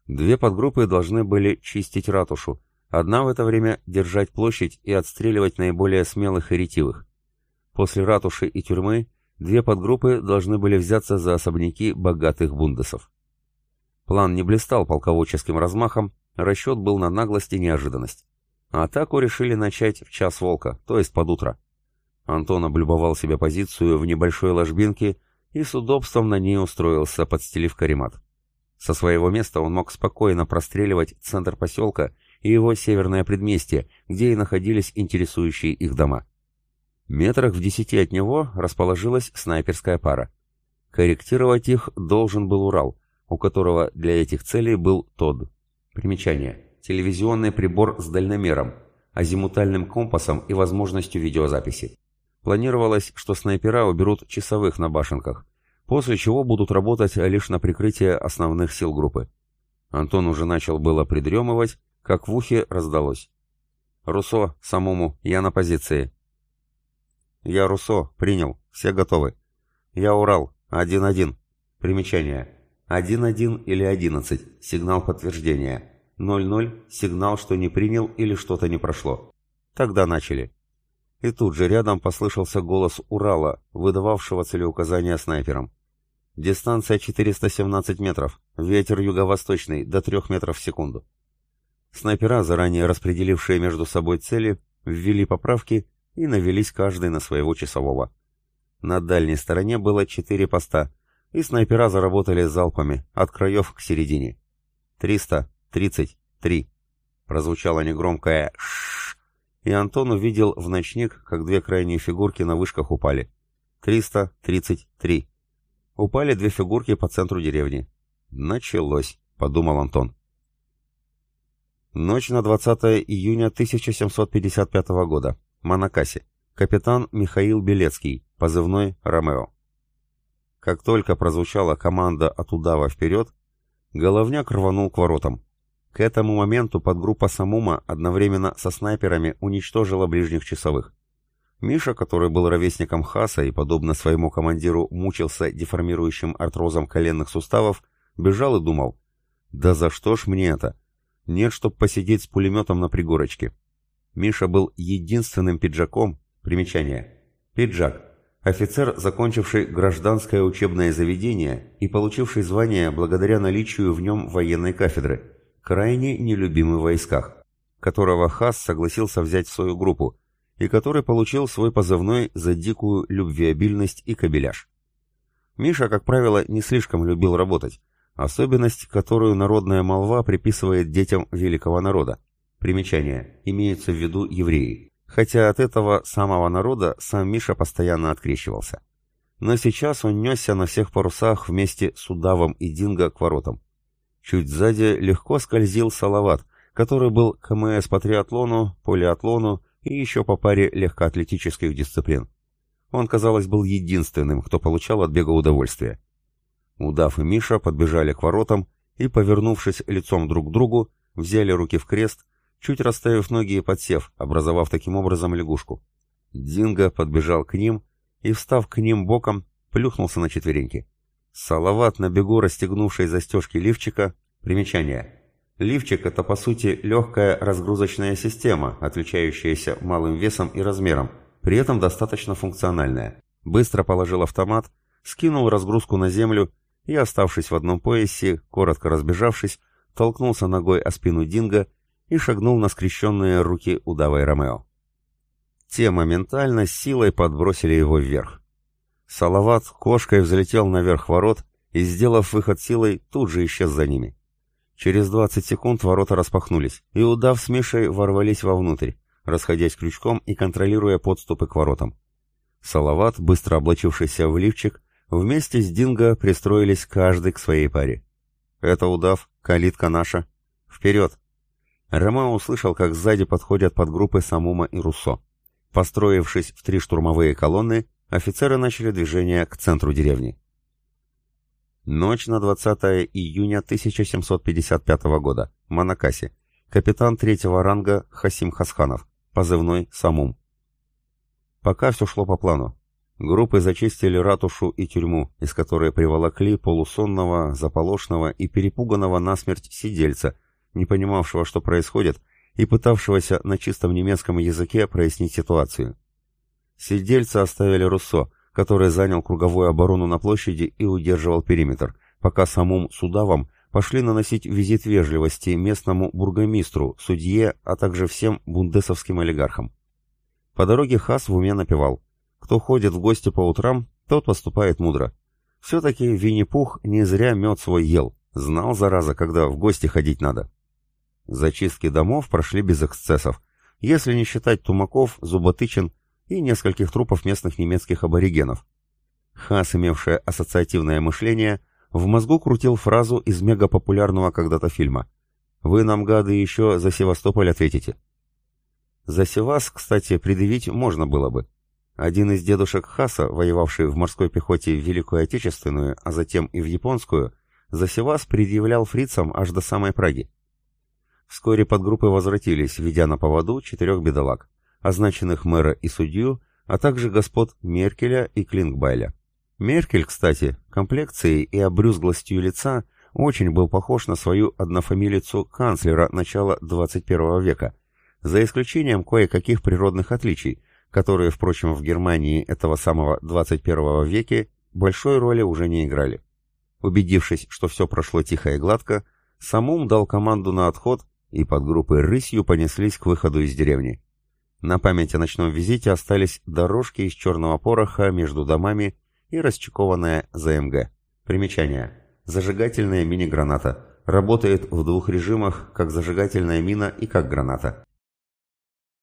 Speaker 1: Две подгруппы должны были чистить ратушу, одна в это время держать площадь и отстреливать наиболее смелых и ретивых. После ратуши и тюрьмы две подгруппы должны были взяться за особняки богатых бундесов. План не блистал полководческим размахом, расчет был на наглость и неожиданность. Атаку решили начать в час волка, то есть под утро. Антон облюбовал себе позицию в небольшой ложбинке и с удобством на ней устроился, подстелив каремат. Со своего места он мог спокойно простреливать центр поселка и его северное предместье, где и находились интересующие их дома. Метрах в десяти от него расположилась снайперская пара. Корректировать их должен был Урал, у которого для этих целей был ТОД. Примечание. Телевизионный прибор с дальномером, азимутальным компасом и возможностью видеозаписи. Планировалось, что снайпера уберут часовых на башенках, после чего будут работать лишь на прикрытие основных сил группы. Антон уже начал было придремывать, как в ухе раздалось. «Руссо, самому, я на позиции». «Я Руссо, принял, все готовы». «Я Урал, один-один». Примечание. Один-один или одиннадцать. Сигнал подтверждения. Ноль-ноль. Сигнал, что не принял или что-то не прошло. Тогда начали. И тут же рядом послышался голос Урала, выдававшего целеуказания снайперам. Дистанция 417 метров, ветер юго-восточный, до 3 метров в секунду. Снайпера, заранее распределившие между собой цели, ввели поправки и навелись каждый на своего часового. На дальней стороне было четыре поста, и снайпера заработали залпами, от краев к середине. «Триста, тридцать, три!» Прозвучало негромкое «Шшш!» И Антон увидел в ночник, как две крайние фигурки на вышках упали. 333. Упали две фигурки по центру деревни. «Началось», — подумал Антон. Ночь на 20 июня 1755 года. Манакаси. Капитан Михаил Белецкий, позывной «Ромео». Как только прозвучала команда от удава вперед, головняк рванул к воротам. К этому моменту подгруппа Самума одновременно со снайперами уничтожила ближних часовых. Миша, который был ровесником Хаса и, подобно своему командиру, мучился деформирующим артрозом коленных суставов, бежал и думал. Да за что ж мне это? Нет, чтоб посидеть с пулеметом на пригорочке. Миша был единственным пиджаком, примечание. Пиджак. Офицер, закончивший гражданское учебное заведение и получивший звание благодаря наличию в нем военной кафедры, крайне нелюбимый в войсках, которого Хас согласился взять в свою группу, и который получил свой позывной за дикую любвеобильность и кабеляж. Миша, как правило, не слишком любил работать, особенность, которую народная молва приписывает детям великого народа. Примечание. Имеются в виду евреи. Хотя от этого самого народа сам Миша постоянно открещивался. Но сейчас он несся на всех парусах вместе с удавом и динго к воротам. Чуть сзади легко скользил Салават, который был КМС по триатлону, полиатлону и еще по паре легкоатлетических дисциплин. Он, казалось, был единственным, кто получал от бега удовольствие. Удав и Миша подбежали к воротам и, повернувшись лицом друг к другу, взяли руки в крест, чуть расставив ноги и подсев, образовав таким образом лягушку. Динго подбежал к ним и, встав к ним боком, плюхнулся на четвереньки. Салават на бегу расстегнувшей застежки лифчика. Примечание. Лифчик – это, по сути, легкая разгрузочная система, отличающаяся малым весом и размером, при этом достаточно функциональная. Быстро положил автомат, скинул разгрузку на землю и, оставшись в одном поясе, коротко разбежавшись, толкнулся ногой о спину Динго и шагнул на скрещенные руки удавой Ромео. Те моментально силой подбросили его вверх. Салават кошкой взлетел наверх ворот и, сделав выход силой, тут же исчез за ними. Через 20 секунд ворота распахнулись, и удав с Мишей ворвались вовнутрь, расходясь крючком и контролируя подступы к воротам. Салават, быстро облачившийся в лифчик, вместе с Динго пристроились каждый к своей паре. «Это удав, калитка наша. Вперед!» Ромео услышал, как сзади подходят подгруппы Самума и Руссо. Построившись в три штурмовые колонны, офицеры начали движение к центру деревни. Ночь на 20 июня 1755 года. Манакаси. Капитан третьего ранга Хасим Хасханов. Позывной Самум. Пока все шло по плану. Группы зачистили ратушу и тюрьму, из которой приволокли полусонного, заполошного и перепуганного насмерть сидельца, не понимавшего, что происходит, и пытавшегося на чистом немецком языке прояснить ситуацию. Сидельца оставили Руссо, который занял круговую оборону на площади и удерживал периметр, пока самым Судавом пошли наносить визит вежливости местному бургомистру, судье, а также всем бундесовским олигархам. По дороге Хас в уме напевал «Кто ходит в гости по утрам, тот поступает мудро». Все-таки Винни-Пух не зря мед свой ел, знал, зараза, когда в гости ходить надо. Зачистки домов прошли без эксцессов, если не считать тумаков, зуботычин и нескольких трупов местных немецких аборигенов. Хас, имевшая ассоциативное мышление, в мозгу крутил фразу из мегапопулярного когда-то фильма «Вы нам, гады, еще за Севастополь ответите». За Севас, кстати, предъявить можно было бы. Один из дедушек Хаса, воевавший в морской пехоте в Великую Отечественную, а затем и в Японскую, за Севас предъявлял фрицам аж до самой Праги. Вскоре подгруппы возвратились, ведя на поводу четырех бедолаг означенных мэра и судью, а также господ Меркеля и Клингбайля. Меркель, кстати, комплекцией и обрюзглостью лица очень был похож на свою однофамилицу канцлера начала 21 века, за исключением кое-каких природных отличий, которые, впрочем, в Германии этого самого 21 века большой роли уже не играли. Убедившись, что все прошло тихо и гладко, Самум дал команду на отход, и подгруппы рысью понеслись к выходу из деревни. На память о ночном визите остались дорожки из черного пороха между домами и расчекованная ЗМГ. Примечание. Зажигательная мини-граната. Работает в двух режимах, как зажигательная мина и как граната.